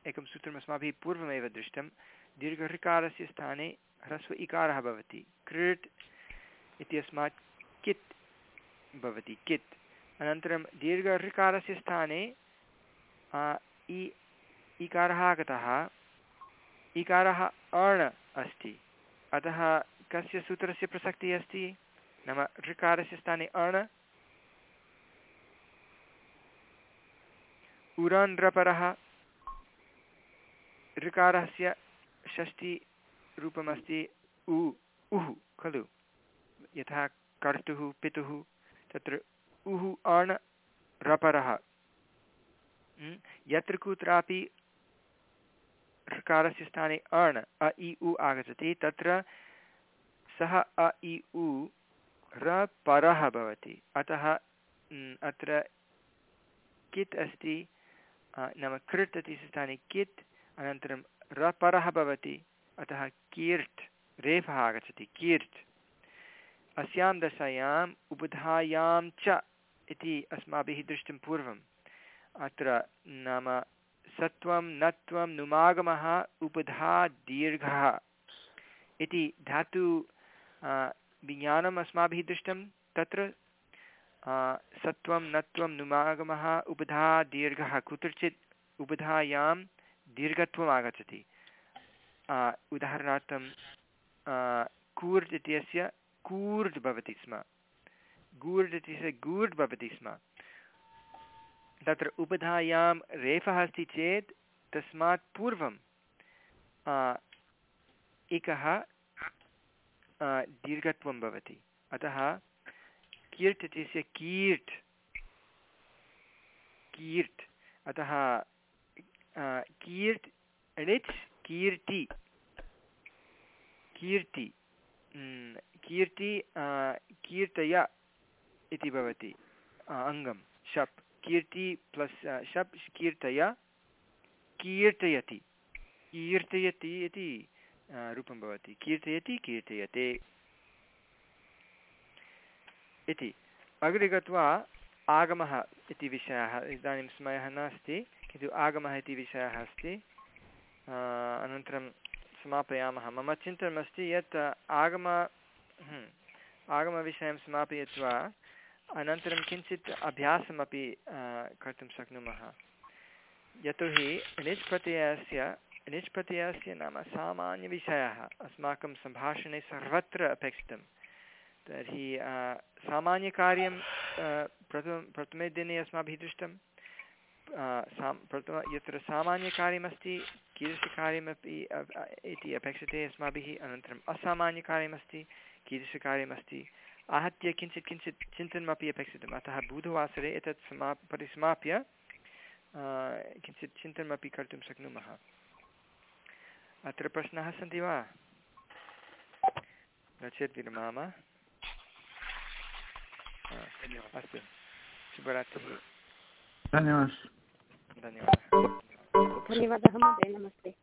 एकं सूत्रम् अस्माभिः पूर्वमेव दृष्टं। दीर्घऋकारस्य स्थाने ह्रस्व इकारः भवति। क्रीट् इत्यस्मात् कित् भवति। कित्। अनन्तरं दीर्घऋकारस्य स्थाने इ, इकारः आगतः। इकारः अण् अस्ति। अतः कस्य सूत्रस्य प्रसक्तिः अस्ति? नाम ऋकारस्य स्थाने अण् उरन्ध्रपरः ऋकारस्य षष्टिरूपमस्ति उ, उः, खलु? यथा कर्तुः, पितुः, तत्र उः, अण्, रपरः। यत्र कुत्रापि ऋकारस्य स्थाने अण्, अ, इ, उ आगच्छति, तत्र सः, अ, इ, उ, रपरः भवति। अतः अत्र कित् अस्ति? नाम कृत् इति स्थाने कित् अनन्तरं रपरः भवति अतः कीर्ट् रेफः आगच्छति कीर्ट् अस्यां दशायाम् उपधायां च इति अस्माभिः दृष्टं पूर्वम्। अत्र नाम सत्वं नत्वं, नुमागमः, उपधा, दीर्घः इति धातु विज्ञानम् अस्माभिः दृष्टं। तत्र सत्वं नत्वं नुमागमः उपधा दीर्घः, कुत्रचित् उपधायां दीर्घत्वम् आगच्छति। उदाहरणार्थं कूर्ड् इत्यस्य कूर्ड् भवति स्म। गूर्ड् इत्यस्य गूर्ड् भवति स्म। तत्र उपधायां रेफः अस्ति चेत् तस्मात् पूर्वं एकः दीर्घत्वं भवति। अतः कीर्ट् इत्यस्य कीर्ट्। कीर्ट्। अतः कीर्ट् णिच् कीर्ति। कीर्ति। कीर्ति कीर्तय इति भवति अङ्गं। शप्। कीर्ति प्लस् शप् कीर्तय, कीर्तयति। कीर्तयति इति रूपं भवति। कीर्तयति, कीर्तयते। इति। अग्रे गत्वा आगमः इति विषयः। इदानीं समयः नास्ति, किन्तु आगमः इति विषयः अस्ति। अनन्तरं समापयामः। मम चिन्तनमस्ति यत् आगम आगमविषयं समापयित्वा अनन्तरं किञ्चित् अभ्यासमपि कर्तुं शक्नुमः। यतोहि णिच् प्रत्ययस्य नाम सामान्यविषयः अस्माकं सम्भाषणे सर्वत्र अपेक्षितं तर्हि सामान्यकार्यं प्रथमं, प्रथमे दिने अस्माभिः दृष्टं सां प्रथम यत्र सामान्यकार्यमस्ति, कीदृशकार्यमपि इति अपेक्षते अस्माभिः, अनन्तरम् असामान्यकार्यमस्ति, कीदृशकार्यमस्ति, आहत्य किञ्चित् किञ्चित् चिन्तनमपि अपेक्षितम्। अतः बुधवासरे एतत् समा, परिसमाप्य किञ्चित् चिन्तनमपि कर्तुं शक्नुमः। अत्र प्रश्नाः सन्ति वा? न चेत् अस्तु शुभरात्रिः धन्यवादः धन्यवादः धन्यवादः महोदय नमस्ते